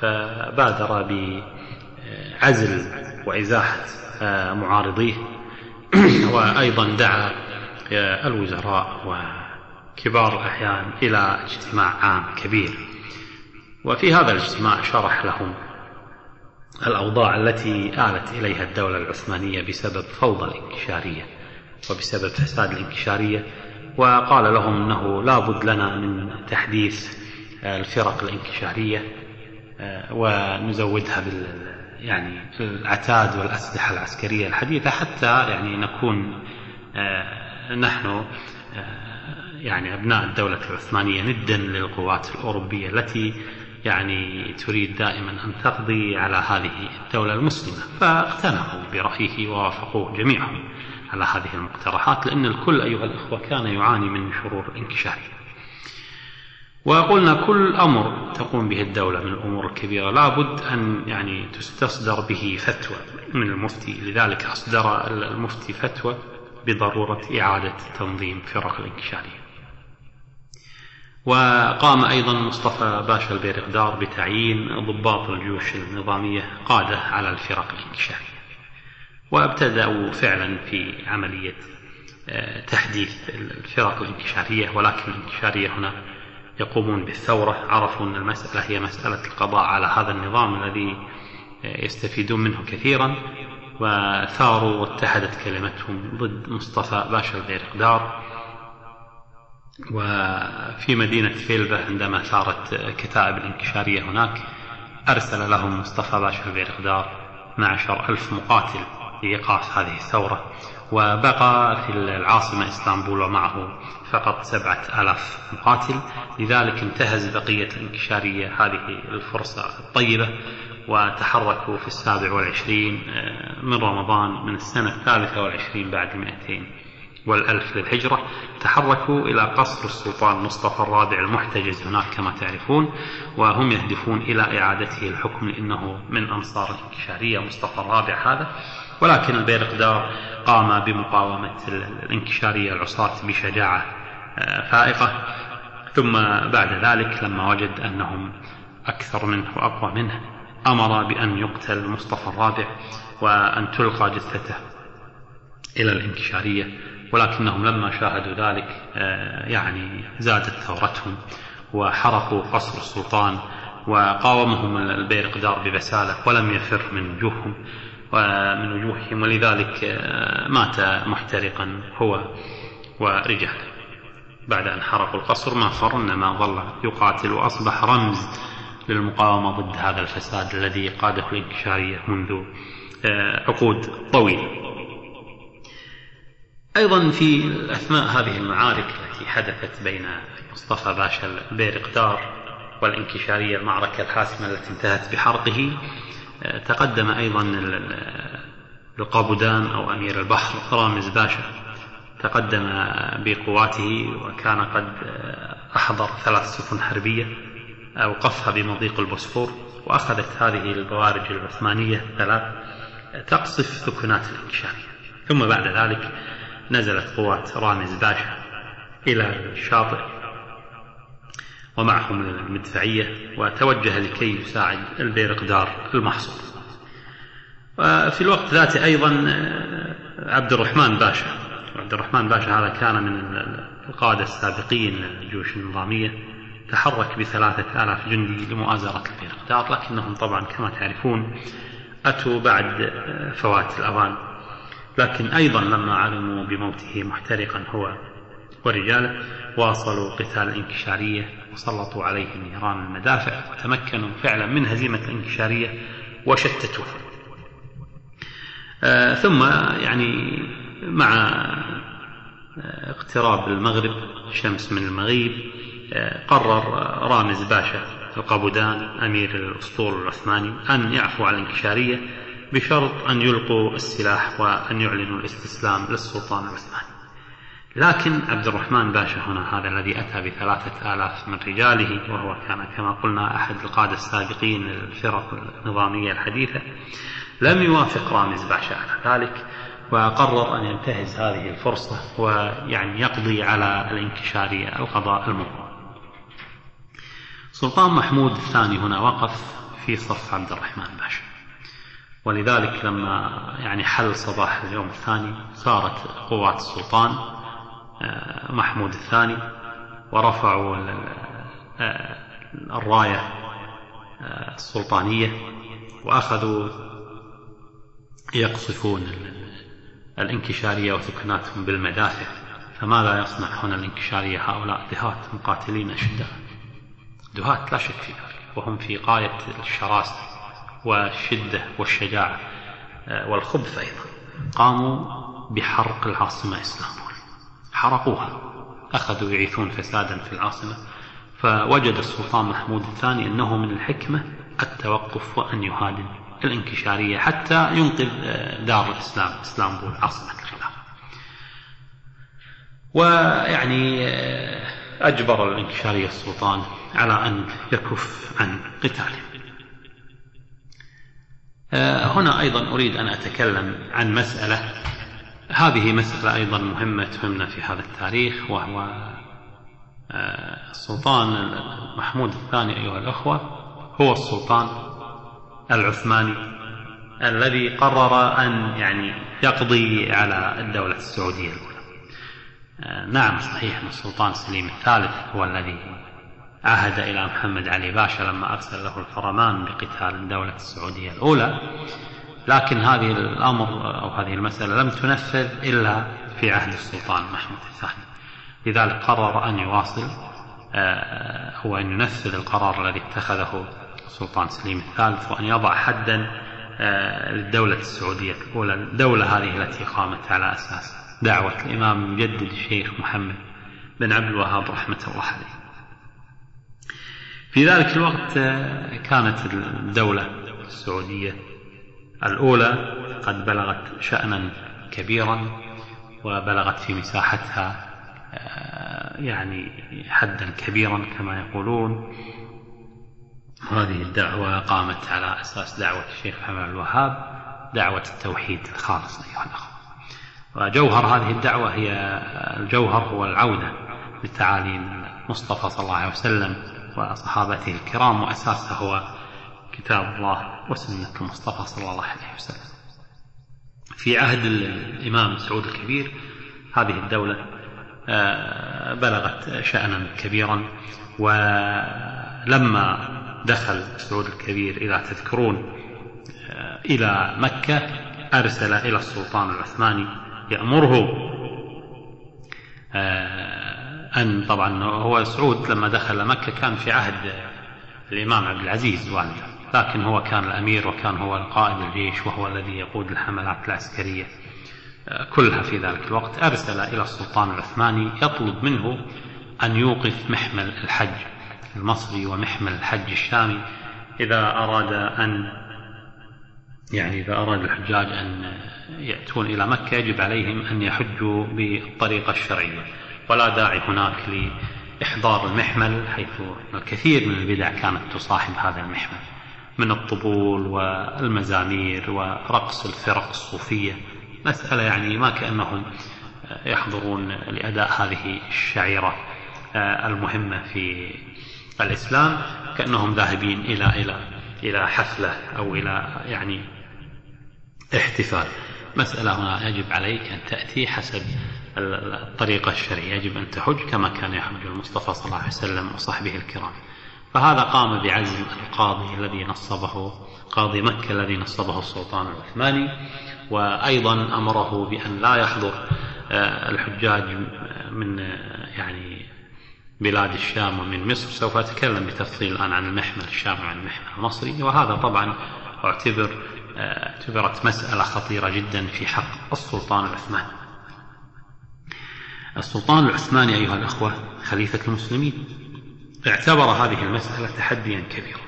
فبادر بعزل وإزاحة آه، معارضيه. وأيضا دعا الوزراء وكبار الأحيان إلى اجتماع عام كبير. وفي هذا الاجتماع شرح لهم الأوضاع التي آلت إليها الدولة العثمانية بسبب فوضى الانكشارية وبسبب فساد الانكشارية وقال لهم أنه لا بد لنا من تحديث الفرق الانكشارية آه، ونزودها بال يعني العتاد والأسلحة العسكرية الحديثة حتى يعني نكون آه، نحن آه، يعني أبناء الدولة العثمانية ندا للقوات الأوروبية التي يعني تريد دائما أن تقضي على هذه الدولة المسلمة. فاقتنعوا برأيه ووافقوه جميعهم على هذه المقترحات لأن الكل أيها الأخوة كان يعاني من شرور انكشارية وقلنا كل أمر تقوم به الدولة من الأمور الكبيرة لابد أن يعني تستصدر به فتوى من المفتي. لذلك أصدر المفتي فتوى بضرورة إعادة تنظيم فرق الانكشارية وقام أيضا مصطفى باشا البيرقدار بتعيين ضباط الجيوش النظامية قادة على الفرق الانكشافية. وابتدأوا فعلا في عملية آه، تحديث الفرق الانكشافية. ولكن الانكشارية هنا يقومون بالثورة عرفوا أن المسألة هي مسألة القضاء على هذا النظام الذي آه، يستفيدون منه كثيرا. وثاروا واتحدت كلمتهم ضد مصطفى باشا البيرقدار وفي مدينة فيلبة عندما ثارت كتائب الانكشارية هناك أرسل لهم مصطفى باشا البيرقدار معشر ألف مقاتل لإيقاف هذه الثورة. وبقى في العاصمة إسطنبول ومعه فقط سبعة آلاف مقاتل. لذلك انتهز بقية الانكشارية هذه الفرصة الطيبة. وتحركوا في السابع والعشرين آه، من رمضان من السنة الثالثة والعشرين بعد المئتين والألف للهجرة تحركوا إلى قصر السلطان مصطفى الرابع المحتجز هناك كما تعرفون وهم يهدفون إلى إعادته الحكم لأنه من أنصار الانكشارية مصطفى الرابع هذا. ولكن البيرقدار قام بمقاومة الانكشارية العصاة بشجاعة آه، فائقة. ثم بعد ذلك لما وجد أنهم أكثر منه وأقوى منه. أمر بأن يقتل مصطفى الرابع وأن تلقى جثته إلى الانكشارية ولكنهم لما شاهدوا ذلك آه، يعني زادت ثورتهم وحرقوا قصر السلطان وقاومهم البيرقدار ببسالة ولم يفر من وجوههم ومن وجوههم ولذلك آه، مات محترقا هو ورجاله. بعد أن حرقوا القصر ما فر إنما ظل يقاتل وأصبح رمز للمقاومة ضد هذا الفساد الذي قاده الانكشارية منذ آه، عقود طويلة. أيضا في أثناء هذه المعارك التي حدثت بين مصطفى باشا البيرقدار والانكشارية المعركة الحاسمة التي انتهت بحرقه تقدم أيضا القابودان أو أمير البحر رامز باشا. تقدم بقواته وكان قد أحضر ثلاث سفن حربية. أوقفها بمضيق البوسفور وأخذت هذه البوارج العثمانية الثلاث تقصف سكنات الانكشارية ثم بعد ذلك نزلت قوات رامز باشا إلى الشاطئ ومعهم المدفعية وتوجه لكي يساعد البيرقدار المحصور وفي الوقت ذاته أيضا آه، عبد الرحمن باشا عبد الرحمن باشا هذا كان من القادة السابقين للجيوش النظامية. تحرك بثلاثة آلاف جندي لمؤازرة البيرقدار لكنهم طبعا كما تعرفون أتوا بعد آه، فوات الأوان لكن أيضا لما علموا بموته محترقا هو ورجاله واصلوا قتال الإنكشارية وسلطوا عليهم نيران المدافع وتمكنوا فعلا من هزيمة الإنكشارية وشتتوه. آه ثم يعني مع آه اقتراب المغرب الشمس من المغيب قرر رامز باشا القابودان أمير الأسطول العثماني أن يعفو على الانكشارية بشرط أن يلقوا السلاح وأن يعلنوا الاستسلام للسلطان العثماني. لكن عبد الرحمن باشا هنا هذا الذي أتى بثلاثة آلاف من رجاله وهو كان كما قلنا أحد القادة السابقين للفرق النظامية الحديثة لم يوافق رامز باشا على ذلك وقرر أن ينتهز هذه الفرصة ويعني يقضي على الانكشارية القضاء المطلق سلطان محمود الثاني هنا وقف في صف عبد الرحمن باشا. ولذلك لما يعني حل صباح اليوم الثاني صارت قوات السلطان آه، محمود الثاني ورفعوا آه، الراية آه، السلطانية وأخذوا يقصفون الانكشارية وسكناتهم بالمدافع. فماذا يصنع هنا الانكشارية هؤلاء دهات مقاتلين أشداء. دهات لا شك في ذلك وهم في غاية الشراسة والشدة والشجاعة والخبث أيضا. قاموا بحرق العاصمة إسلامبول. حرقوها. أخذوا يعيثون فسادا في العاصمة. فوجد السلطان محمود الثاني أنه من الحكمة التوقف وأن يهادن الانكشارية حتى ينقذ آه، دار الإسلام إسلامبول عاصمة الخلافة. ويعني آه، أجبر الانكشارية السلطان على أن يكف عن قتاله. آه، هنا أيضا أريد أن أتكلم عن مسألة. هذه مسألة أيضا مهمة تهمنا في هذا التاريخ وهو السلطان محمود الثاني أيها الأخوة هو السلطان العثماني الذي قرر أن يعني يقضي على الدولة السعودية الأولى. آه، نعم صحيح أن السلطان سليم الثالث هو الذي عهد إلى محمد علي باشا لما أرسل له الفرمان بقتال الدولة السعودية الأولى. لكن هذه الأمر أو هذه المسألة لم تنفذ إلا في عهد السلطان محمود الثاني. لذلك قرر أن يواصل آه، هو أن ينفذ القرار الذي اتخذه السلطان سليم الثالث وأن يضع حدا آه، للدولة السعودية الأولى الدولة هذه التي قامت على أساس دعوة الإمام المجدد الشيخ محمد بن عبد الوهاب رحمة الله عليه. في ذلك الوقت آه، كانت الدولة السعودية الأولى قد بلغت شأنا كبيرا وبلغت في مساحتها آه، يعني حدا كبيرا كما يقولون. هذه الدعوة قامت على أساس دعوة الشيخ محمد الوهاب دعوة التوحيد الخالص أيها الأخوة. وجوهر هذه الدعوة هي الجوهر هو العودة لتعاليم المصطفى صلى الله عليه وسلم. وصحابته الكرام وأساسها هو كتاب الله وسنة المصطفى صلى الله عليه وسلم. في عهد الإمام سعود الكبير هذه الدولة آه، بلغت شأنا كبيرا ولما دخل سعود الكبير إذا تذكرون آه، إلى مكة أرسل إلى السلطان العثماني يأمره آه، أن طبعا هو سعود لما دخل مكة كان في عهد الإمام عبد العزيز والده لكن هو كان الأمير وكان هو القائد الجيش وهو الذي يقود الحملات العسكرية آه، كلها في ذلك الوقت. أرسل إلى السلطان العثماني يطلب منه أن يوقف محمل الحج المصري ومحمل الحج الشامي إذا أراد أن يعني إذا أراد الحجاج أن يأتون إلى مكة يجب عليهم أن يحجوا بالطريقة الشرعية. ولا داعي هناك لإحضار المحمل حيث الكثير من البدع كانت تصاحب هذا المحمل من الطبول والمزامير ورقص الفرق الصوفية. مسألة يعني ما كأنهم يحضرون لأداء هذه الشعيرة المهمة في الإسلام كأنهم ذاهبين إلى إلى إلى حفلة أو إلى يعني احتفال. مسألة هنا يجب عليك أن تأتي حسب الطريقة الشرعية. يجب أن تحج كما كان يحج المصطفى صلى الله عليه وسلم وصحبه الكرام. فهذا قام بعزم القاضي الذي نصبه قاضي مكة الذي نصبه السلطان العثماني وأيضا أمره بأن لا يحضر آه، الحجاج من يعني بلاد الشام ومن مصر. سوف أتكلم بتفصيل الآن عن المحمل الشامي وعن المحمل المصري وهذا طبعا أعتبر آه، اعتبرت مسألة خطيرة جدا في حق السلطان العثماني. السلطان العثماني أيها الأخوة خليفة المسلمين اعتبر هذه المسألة تحديا كبيرا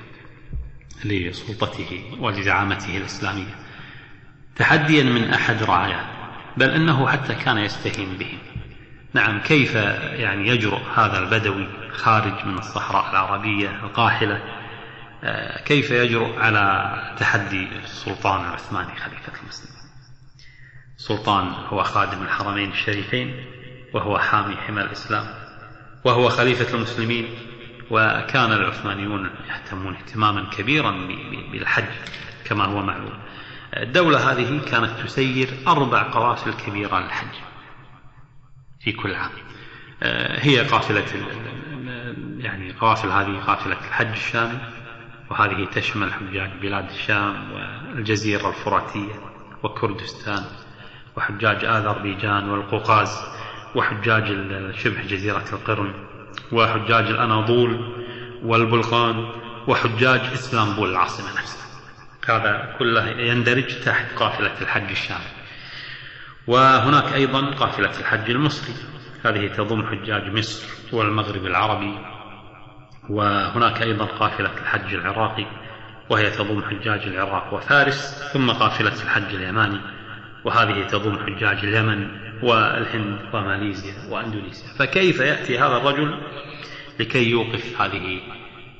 لسلطته ولزعامته الإسلامية. تحديا من أحد رعاياه بل أنه حتى كان يستهين بهم. نعم كيف يعني يجرؤ هذا البدوي خارج من الصحراء العربية القاحلة؟ آه، كيف يجرؤ على تحدي السلطان العثماني خليفة المسلمين؟ السلطان هو خادم الحرمين الشريفين وهو حامي حمى الإسلام وهو خليفة المسلمين وكان العثمانيون يهتمون اهتماما كبيرا بالحج كما هو معلوم. الدولة هذه كانت تسير أربع قوافل كبيرة للحج في كل عام. آه، هي قافلة يعني قوافل هذه قافلة الحج الشامي وهذه تشمل حجاج بلاد الشام والجزيرة الفراتية وكردستان وحجاج آذربيجان والقوقاز. وحجاج شبه جزيرة القرم وحجاج الأناضول والبلقان وحجاج إسلامبول العاصمة نفسها. هذا كله يندرج تحت قافلة الحج الشامي وهناك أيضا قافلة الحج المصري. هذه تضم حجاج مصر والمغرب العربي. وهناك أيضا قافلة الحج العراقي وهي تضم حجاج العراق وفارس ثم قافلة الحج اليماني. وهذه تضم حجاج اليمن والهند وماليزيا وأندونيسيا. فكيف يأتي هذا الرجل لكي يوقف هذه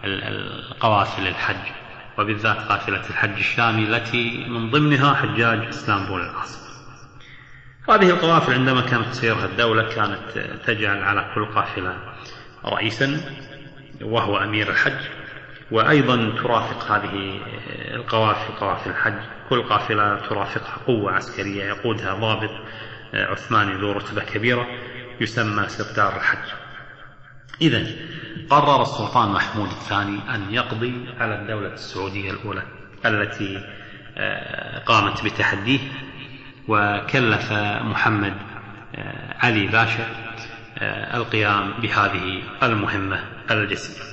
القوافل الحج؟ وبالذات قافلة الحج الشامي التي من ضمنها حجاج اسطنبول العاصمة هذه القوافل عندما كانت تسيرها الدولة كانت تجعل على كل قافلة رئيسا وهو أمير الحج وأيضا ترافق هذه القوافل قوافل الحج. كل قافلة ترافقها قوة عسكرية يقودها ضابط عثماني ذو رتبة كبيرة يسمى سردار الحج. إذا قرر السلطان محمود الثاني أن يقضي على الدولة السعودية الأولى التي آه، قامت بتحديه وكلف محمد آه، علي باشا آه، القيام بهذه المهمة الجسيمة.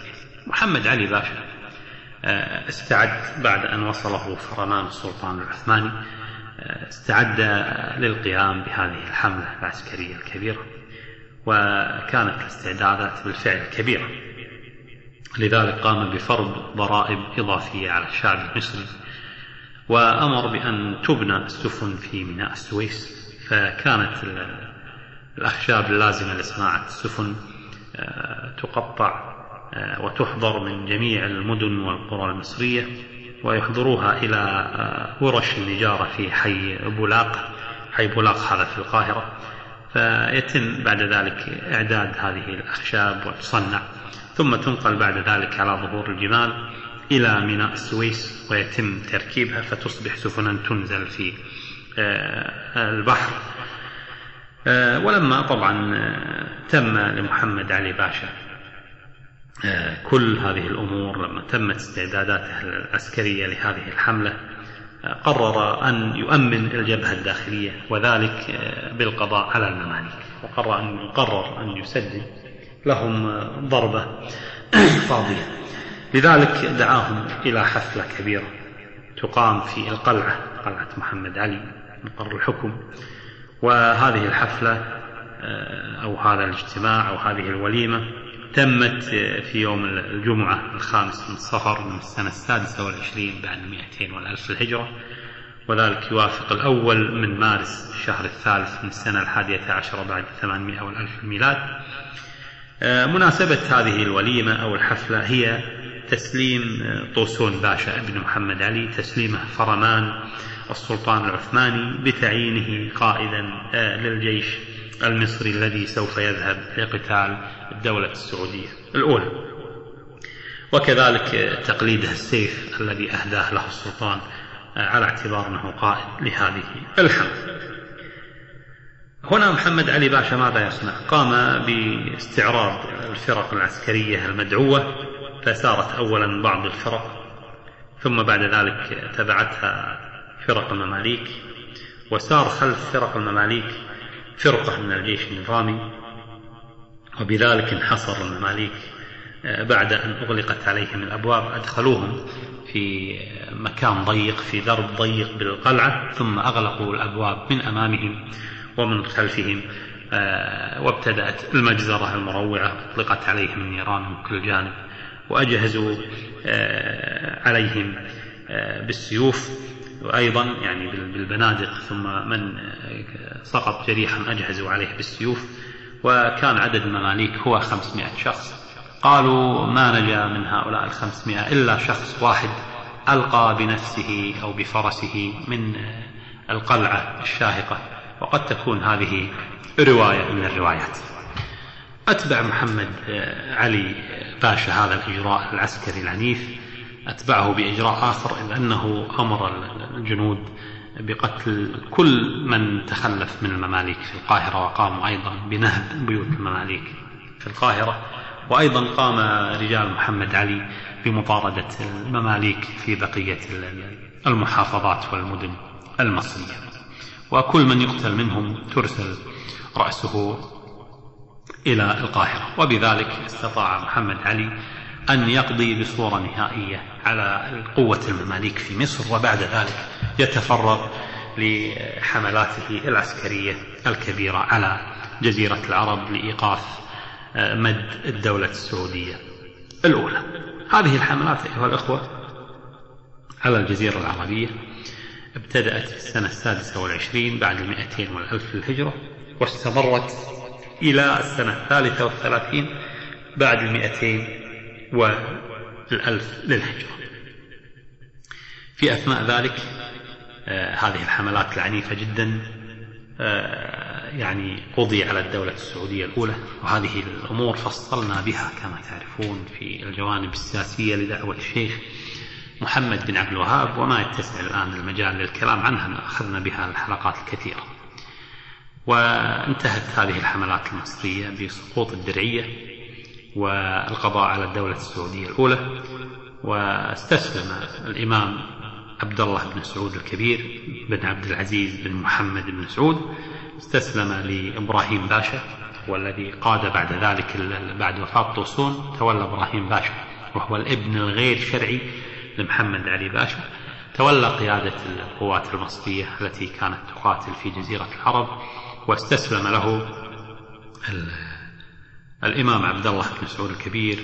محمد علي باشا استعد بعد أن وصله فرمان السلطان العثماني استعد للقيام بهذه الحملة العسكرية الكبيرة وكانت الاستعدادات بالفعل كبيرة. لذلك قام بفرض ضرائب إضافية على الشعب المصري وأمر بأن تبنى السفن في ميناء السويس. فكانت الأخشاب اللازمة لصناعة السفن آه، تقطع آه، وتحضر من جميع المدن والقرى المصرية. ويحضروها إلى آه، ورش النجارة في حي بولاق حي بولاق هذا في القاهرة. فيتم بعد ذلك إعداد هذه الأخشاب وتصنع ثم تنقل بعد ذلك على ظهور الجمال إلى ميناء السويس ويتم تركيبها فتصبح سفنا تنزل في آه، البحر. آه، ولما طبعا تم لمحمد علي باشا كل هذه الأمور لما تمت استعداداته العسكرية لهذه الحملة قرر أن يؤمن الجبهة الداخلية وذلك بالقضاء على المماليك. وقرر أن يقرر أن يسدد لهم ضربة فاضية. لذلك دعاهم إلى حفلة كبيرة تقام في القلعة قلعة محمد علي مقر الحكم. وهذه الحفلة أو هذا الاجتماع أو هذه الوليمة تمت في يوم الجمعة الخامس من صفر من السنة السادسة والعشرين بعد المئتين والألف الهجرة. وذلك يوافق الأول من مارس الشهر الثالث من السنة الحادية عشرة بعد ثمانمائة والألف الميلاد آه، مناسبة هذه الوليمة أو الحفلة هي تسليم طوسون باشا ابن محمد علي تسليمه فرمان السلطان العثماني بتعيينه قائدا للجيش المصري الذي سوف يذهب لقتال الدولة السعودية الأولى. وكذلك تقليده السيف الذي أهداه له السلطان على اعتبار أنه قائد لهذه الحملة هنا محمد علي باشا ماذا يصنع؟ قام باستعراض الفرق العسكرية المدعوة فسارت أولا بعض الفرق ثم بعد ذلك تبعتها فرق المماليك وسار خلف فرق المماليك فرقة من الجيش النظامي وبذلك انحصر المماليك آه، بعد أن أغلقت عليهم الأبواب أدخلوهم في مكان ضيق في درب ضيق بالقلعة ثم أغلقوا الأبواب من أمامهم ومن خلفهم آه، وابتدأت المجزرة المروعة أطلقت عليهم النيران من كل جانب وأجهزوا آه، عليهم بالسيوف وأيضا يعني بالبنادق ثم من سقط جريحا أجهزوا عليه بالسيوف وكان عدد المماليك هو 500 شخص. قالوا ما نجا من هؤلاء الخمسمائة إلا شخص واحد ألقى بنفسه أو بفرسه من القلعة الشاهقة. وقد تكون هذه رواية من الروايات. أتبع محمد علي باشا هذا الإجراء العسكري العنيف. أتبعه بإجراء آخر إلا أنه أمر الجنود بقتل كل من تخلف من المماليك في القاهرة وقاموا أيضا بنهب بيوت المماليك في القاهرة. وأيضا قام رجال محمد علي بمطاردة المماليك في بقية المحافظات والمدن المصرية. وكل من يقتل منهم ترسل رأسه إلى القاهرة. وبذلك استطاع محمد علي أن يقضي بصورة نهائية على قوة المماليك في مصر وبعد ذلك يتفرغ لحملاته العسكرية الكبيرة على جزيرة العرب لإيقاف آه، مد الدولة السعودية الأولى. هذه الحملات أيها الأخوة على الجزيرة العربية ابتدأت في السنة السادسة والعشرين بعد المئتين والألف للهجرة واستمرت إلى السنة الثالثة والثلاثين بعد المئتين والألف للهجرة. في أثناء ذلك آه هذه الحملات العنيفة جدا آه يعني قضي على الدولة السعودية الأولى وهذه الأمور فصلنا بها كما تعرفون في الجوانب السياسية لدعوة الشيخ محمد بن عبد الوهاب وما يتسع الآن المجال للكلام عنها أخذنا بها الحلقات الكثيرة. وانتهت هذه الحملات المصرية بسقوط الدرعية. والقضاء على الدولة السعودية الأولى واستسلم الإمام عبد الله بن سعود الكبير بن عبد العزيز بن محمد بن سعود استسلم لإبراهيم باشا والذي قاد بعد ذلك بعد وفاة طوسون تولى إبراهيم باشا وهو الابن الغير شرعي لمحمد علي باشا. تولى قيادة القوات المصرية التي كانت تقاتل في جزيرة العرب واستسلم له الإمام عبد الله بن سعود الكبير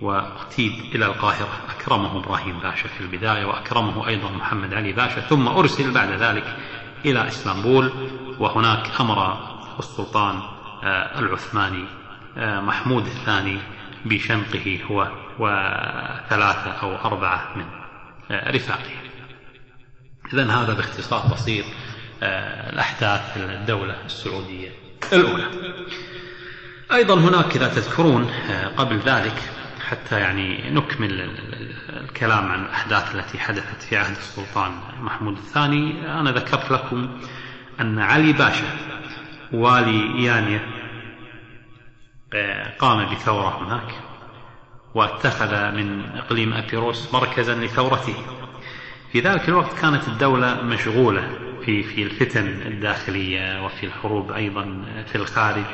واغتيب إلى القاهرة. أكرمه إبراهيم باشا في البداية وأكرمه أيضا محمد علي باشا ثم أرسل بعد ذلك إلى إسطنبول وهناك أمر السلطان آه، العثماني آه، محمود الثاني بشنقه هو وثلاثة أو أربعة من آه، رفاقه. إذا هذا باختصار بسيط الأحداث الدولة السعودية الأولى. أيضا هناك إذا تذكرون قبل ذلك حتى يعني نكمل الكلام عن الأحداث التي حدثت في عهد السلطان محمود الثاني. أنا ذكرت لكم أن علي باشا والي إيانيا قام بثورة هناك واتخذ من إقليم أبيروس مركزا لثورته. في ذلك الوقت كانت الدولة مشغولة في في الفتن الداخلية وفي الحروب أيضا في الخارج.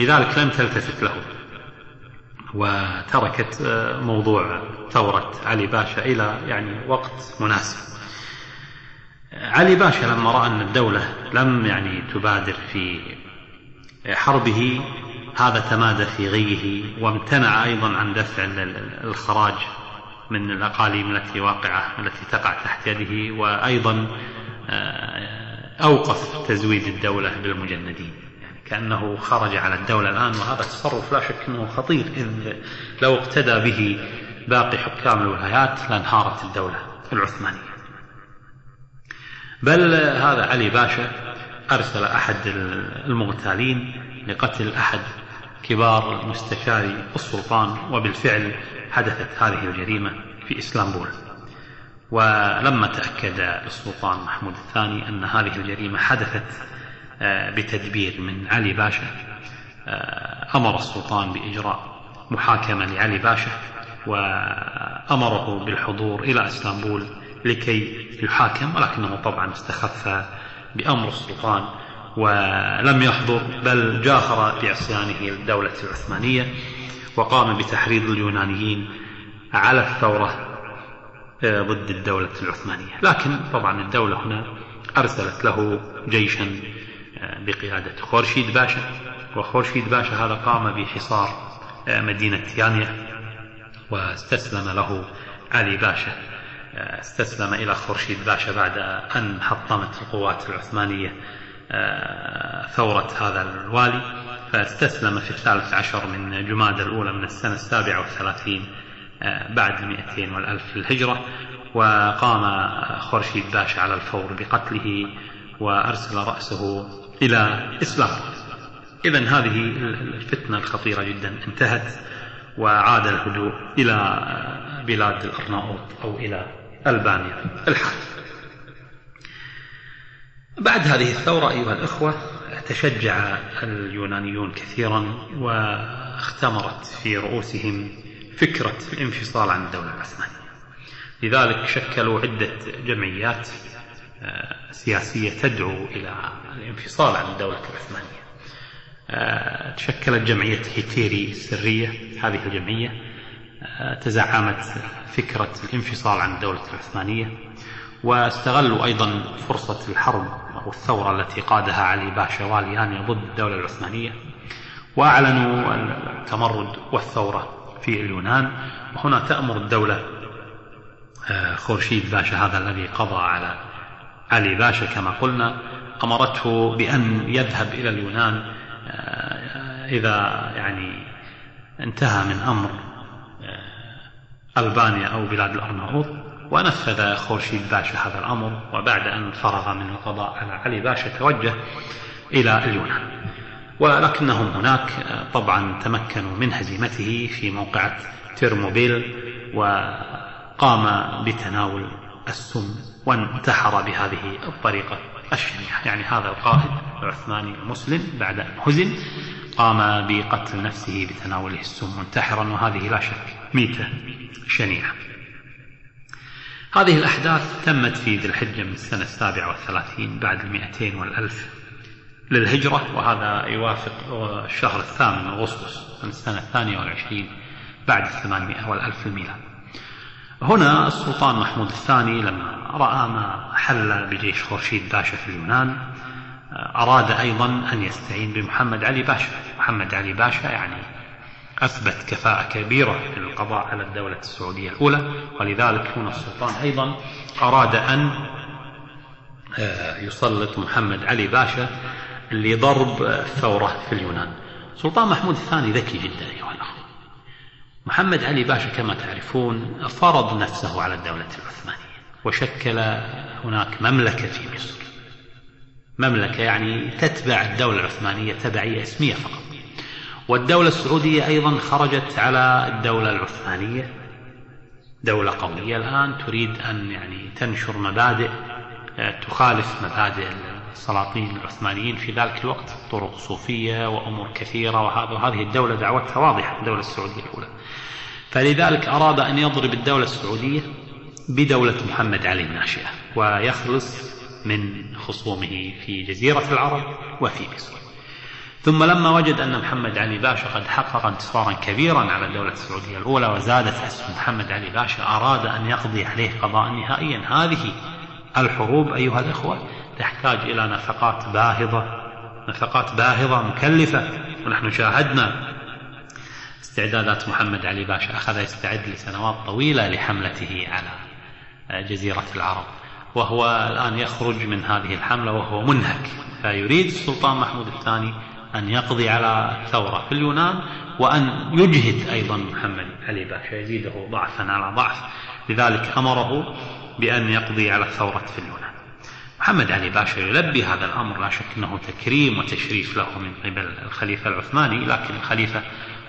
لذلك لم تلتفت له. وتركت آه، موضوع ثورة علي باشا إلى يعني وقت مناسب. علي باشا لما رأى أن الدولة لم يعني تبادر في حربه هذا تمادى في غيه وامتنع أيضا عن دفع الخراج من الأقاليم التي واقعة التي تقع تحت يده وأيضا آه، أوقف تزويد الدولة بالمجندين. كأنه خرج على الدولة الآن وهذا تصرف لا شك أنه خطير إذ لو اقتدى به باقي حكام الولايات لانهارت الدولة العثمانية. بل هذا علي باشا أرسل أحد المغتالين لقتل أحد كبار مستشاري السلطان وبالفعل حدثت هذه الجريمة في إسلامبول. ولما تأكد السلطان محمود الثاني أن هذه الجريمة حدثت بتدبير من علي باشا. آه، أمر السلطان بإجراء محاكمة لعلي باشا وأمره بالحضور إلى إسطنبول لكي يحاكم ولكنه طبعا استخف بأمر السلطان ولم يحضر بل جاهر بعصيانه للدولة العثمانية وقام بتحريض اليونانيين على الثورة آه، ضد الدولة العثمانية. لكن طبعا الدولة هنا أرسلت له جيشا آه، بقيادة خورشيد باشا وخورشيد باشا هذا قام بحصار آه، مدينة تيانيا واستسلم له علي باشا استسلم إلى خورشيد باشا بعد أن حطمت القوات العثمانية ثورة هذا الوالي. فاستسلم في الثالث عشر من جماد الأولى من السنة السابعة والثلاثين بعد المئتين والألف للهجرة وقام خورشيد باشا على الفور بقتله وأرسل رأسه إلى إسلام إذا هذه الفتنة الخطيرة جدا انتهت وعاد الهدوء إلى بلاد الأرناؤوط أو إلى ألبانيا. الحال بعد هذه الثورة أيها الأخوة تشجع اليونانيون كثيرا واختمرت في رؤوسهم فكرة الانفصال عن الدولة العثمانية. لذلك شكلوا عدة جمعيات سياسية تدعو إلى الانفصال عن الدولة العثمانية. آه، تشكلت جمعية هيتيري السرية. هذه الجمعية آه، تزعمت فكرة الانفصال عن الدولة العثمانية واستغلوا أيضا فرصة الحرب أو الثورة التي قادها علي باشا واليانيا ضد الدولة العثمانية وأعلنوا التمرد والثورة في اليونان. وهنا تأمر الدولة آه، خورشيد باشا هذا الذي قضى على علي باشا كما قلنا أمرته بأن يذهب إلى اليونان آه، إذا يعني انتهى من أمر آه، ألبانيا أو بلاد الأرناؤوط ونفذ خورشيد باشا هذا الأمر وبعد أن فرغ من القضاء على علي باشا توجه إلى اليونان. ولكنهم هناك طبعا تمكنوا من هزيمته في موقعة تيرموبيل وقام بتناول السم وانتحر بهذه الطريقة الشنيعة. يعني هذا القائد العثماني المسلم بعد أن هزم قام بقتل نفسه بتناوله السم منتحرا وهذه لا شك ميتة شنيعة. هذه الأحداث تمت في ذي الحجة من السنة السابعة والثلاثين بعد المئتين والألف للهجرة وهذا يوافق الشهر الثامن من أغسطس من السنة الثانية والعشرين بعد الثمانمائة والألف الميلاد. هنا السلطان محمود الثاني لما رأى ما حل بجيش خورشيد باشا في اليونان أراد أيضا أن يستعين بمحمد علي باشا. محمد علي باشا يعني أثبت كفاءة كبيرة في القضاء على الدولة السعودية الأولى ولذلك هنا السلطان أيضا أراد أن آه، يسلط محمد علي باشا لضرب الثورة في اليونان. سلطان محمود الثاني ذكي جدا. محمد علي باشا كما تعرفون فرض نفسه على الدولة العثمانية وشكل هناك مملكة في مصر. مملكة يعني تتبع الدولة العثمانية تبعية اسمية فقط. والدولة السعودية أيضا خرجت على الدولة العثمانية. دولة قوية الآن تريد أن يعني تنشر مبادئ تخالف مبادئ السلاطين العثمانيين في ذلك الوقت طرق صوفية وأمور كثيرة وهذا وهذه الدولة دعوتها واضحة الدولة السعودية الأولى. فلذلك أراد أن يضرب الدولة السعودية بدولة محمد علي الناشئة ويخلص من خصومه في جزيرة العرب وفي مصر. ثم لما وجد أن محمد علي باشا قد حقق انتصارا كبيرا على الدولة السعودية الأولى وزادت أسهم محمد علي باشا أراد أن يقضي عليه قضاء نهائيا. هذه الحروب أيها الإخوة تحتاج إلى نفقات باهظة. نفقات باهظة مكلفة. ونحن شاهدنا استعدادات محمد علي باشا أخذ يستعد لسنوات طويلة لحملته على جزيرة العرب. وهو الآن يخرج من هذه الحملة وهو منهك. فيريد السلطان محمود الثاني أن يقضي على ثورة في اليونان وأن يجهد أيضا محمد علي باشا يزيده ضعفا على ضعف. لذلك أمره بأن يقضي على الثورة في اليونان. محمد علي باشا يلبي هذا الأمر لا شك أنه تكريم وتشريف له من قبل الخليفة العثماني لكن الخليفة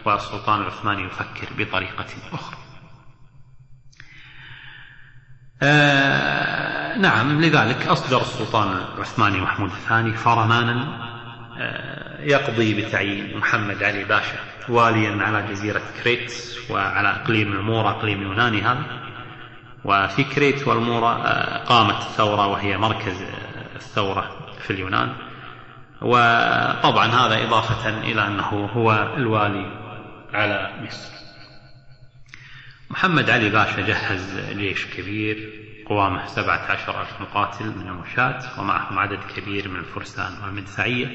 والسلطان العثماني يفكر بطريقة أخرى. آه نعم لذلك أصدر السلطان العثماني محمود الثاني فرمانا آه يقضي بتعيين محمد علي باشا واليا على جزيرة كريت وعلى إقليم المورا إقليم يوناني هذا. وفي كريت والمورا آه قامت الثورة وهي مركز آه، الثورة في اليونان. وطبعا هذا إضافة إلى أنه هو الوالي على مصر. محمد علي باشا جهز جيش كبير قوامه سبعة عشر ألف مقاتل من المشاة ومعهم عدد كبير من الفرسان والمدفعية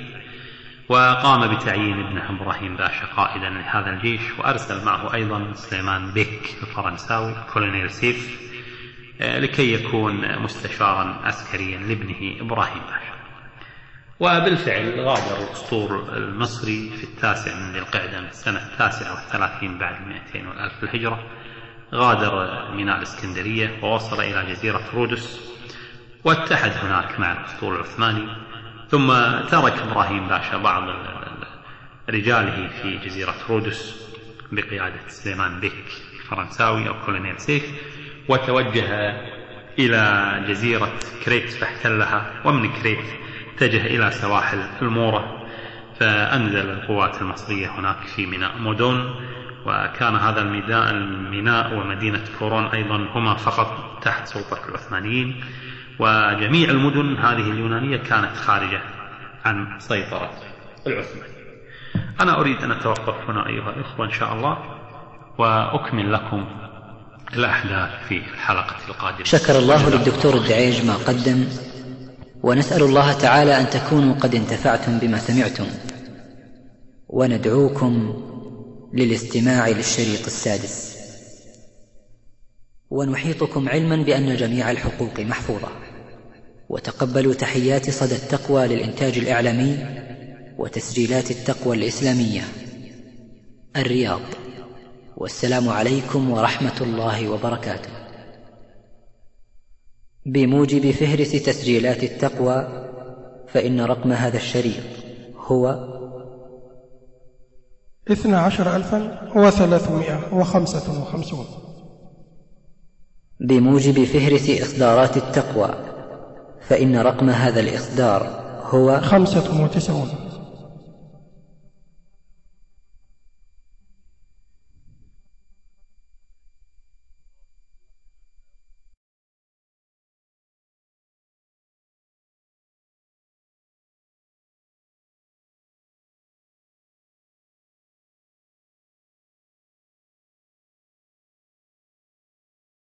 وقام بتعيين ابنه إبراهيم باشا قائدا لهذا الجيش وأرسل معه أيضا سليمان بيك الفرنساوي كولونيل سيف. لكي يكون مستشارا عسكريا لابنه إبراهيم باشا وبالفعل غادر الأسطول المصري في التاسع من ذي القعدة من السنة التاسعة والثلاثين بعد المئتين والألف الهجرة. غادر ميناء الإسكندرية ووصل إلى جزيرة رودس واتحد هناك مع الأسطول العثماني. ثم ترك إبراهيم باشا بعض رجاله في جزيرة رودس بقيادة سليمان بيك الفرنساوي أو كولونيل سيف. وتوجه إلى جزيرة كريت فاحتلها ومن كريت اتجه إلى سواحل المورة فأنزل القوات المصرية هناك في ميناء مودون وكان هذا الميناء الميناء ومدينة كورون أيضا هما فقط تحت سلطة العثمانيين وجميع المدن هذه اليونانية كانت خارجة عن سيطرة العثمانيين. أنا أريد أن أتوقف هنا أيها الإخوة إن شاء الله وأكمل لكم الأحداث في الحلقة القادمة. شكر الله للدكتور الدعيج ما قدم ونسأل الله تعالى أن تكونوا قد انتفعتم بما سمعتم وندعوكم للاستماع للشريط السادس. ونحيطكم علما بأن جميع الحقوق محفوظة. وتقبلوا تحيات صدى التقوى للإنتاج الإعلامي وتسجيلات التقوى الإسلامية. الرياض. والسلام عليكم ورحمة الله وبركاته. بموجب فهرس تسجيلات التقوى فإن رقم هذا الشريط هو اثنا عشر ألفا وثلاثمائة وخمسة وخمسون. بموجب فهرس إصدارات التقوى فإن رقم هذا الإصدار هو خمسة وتسعون.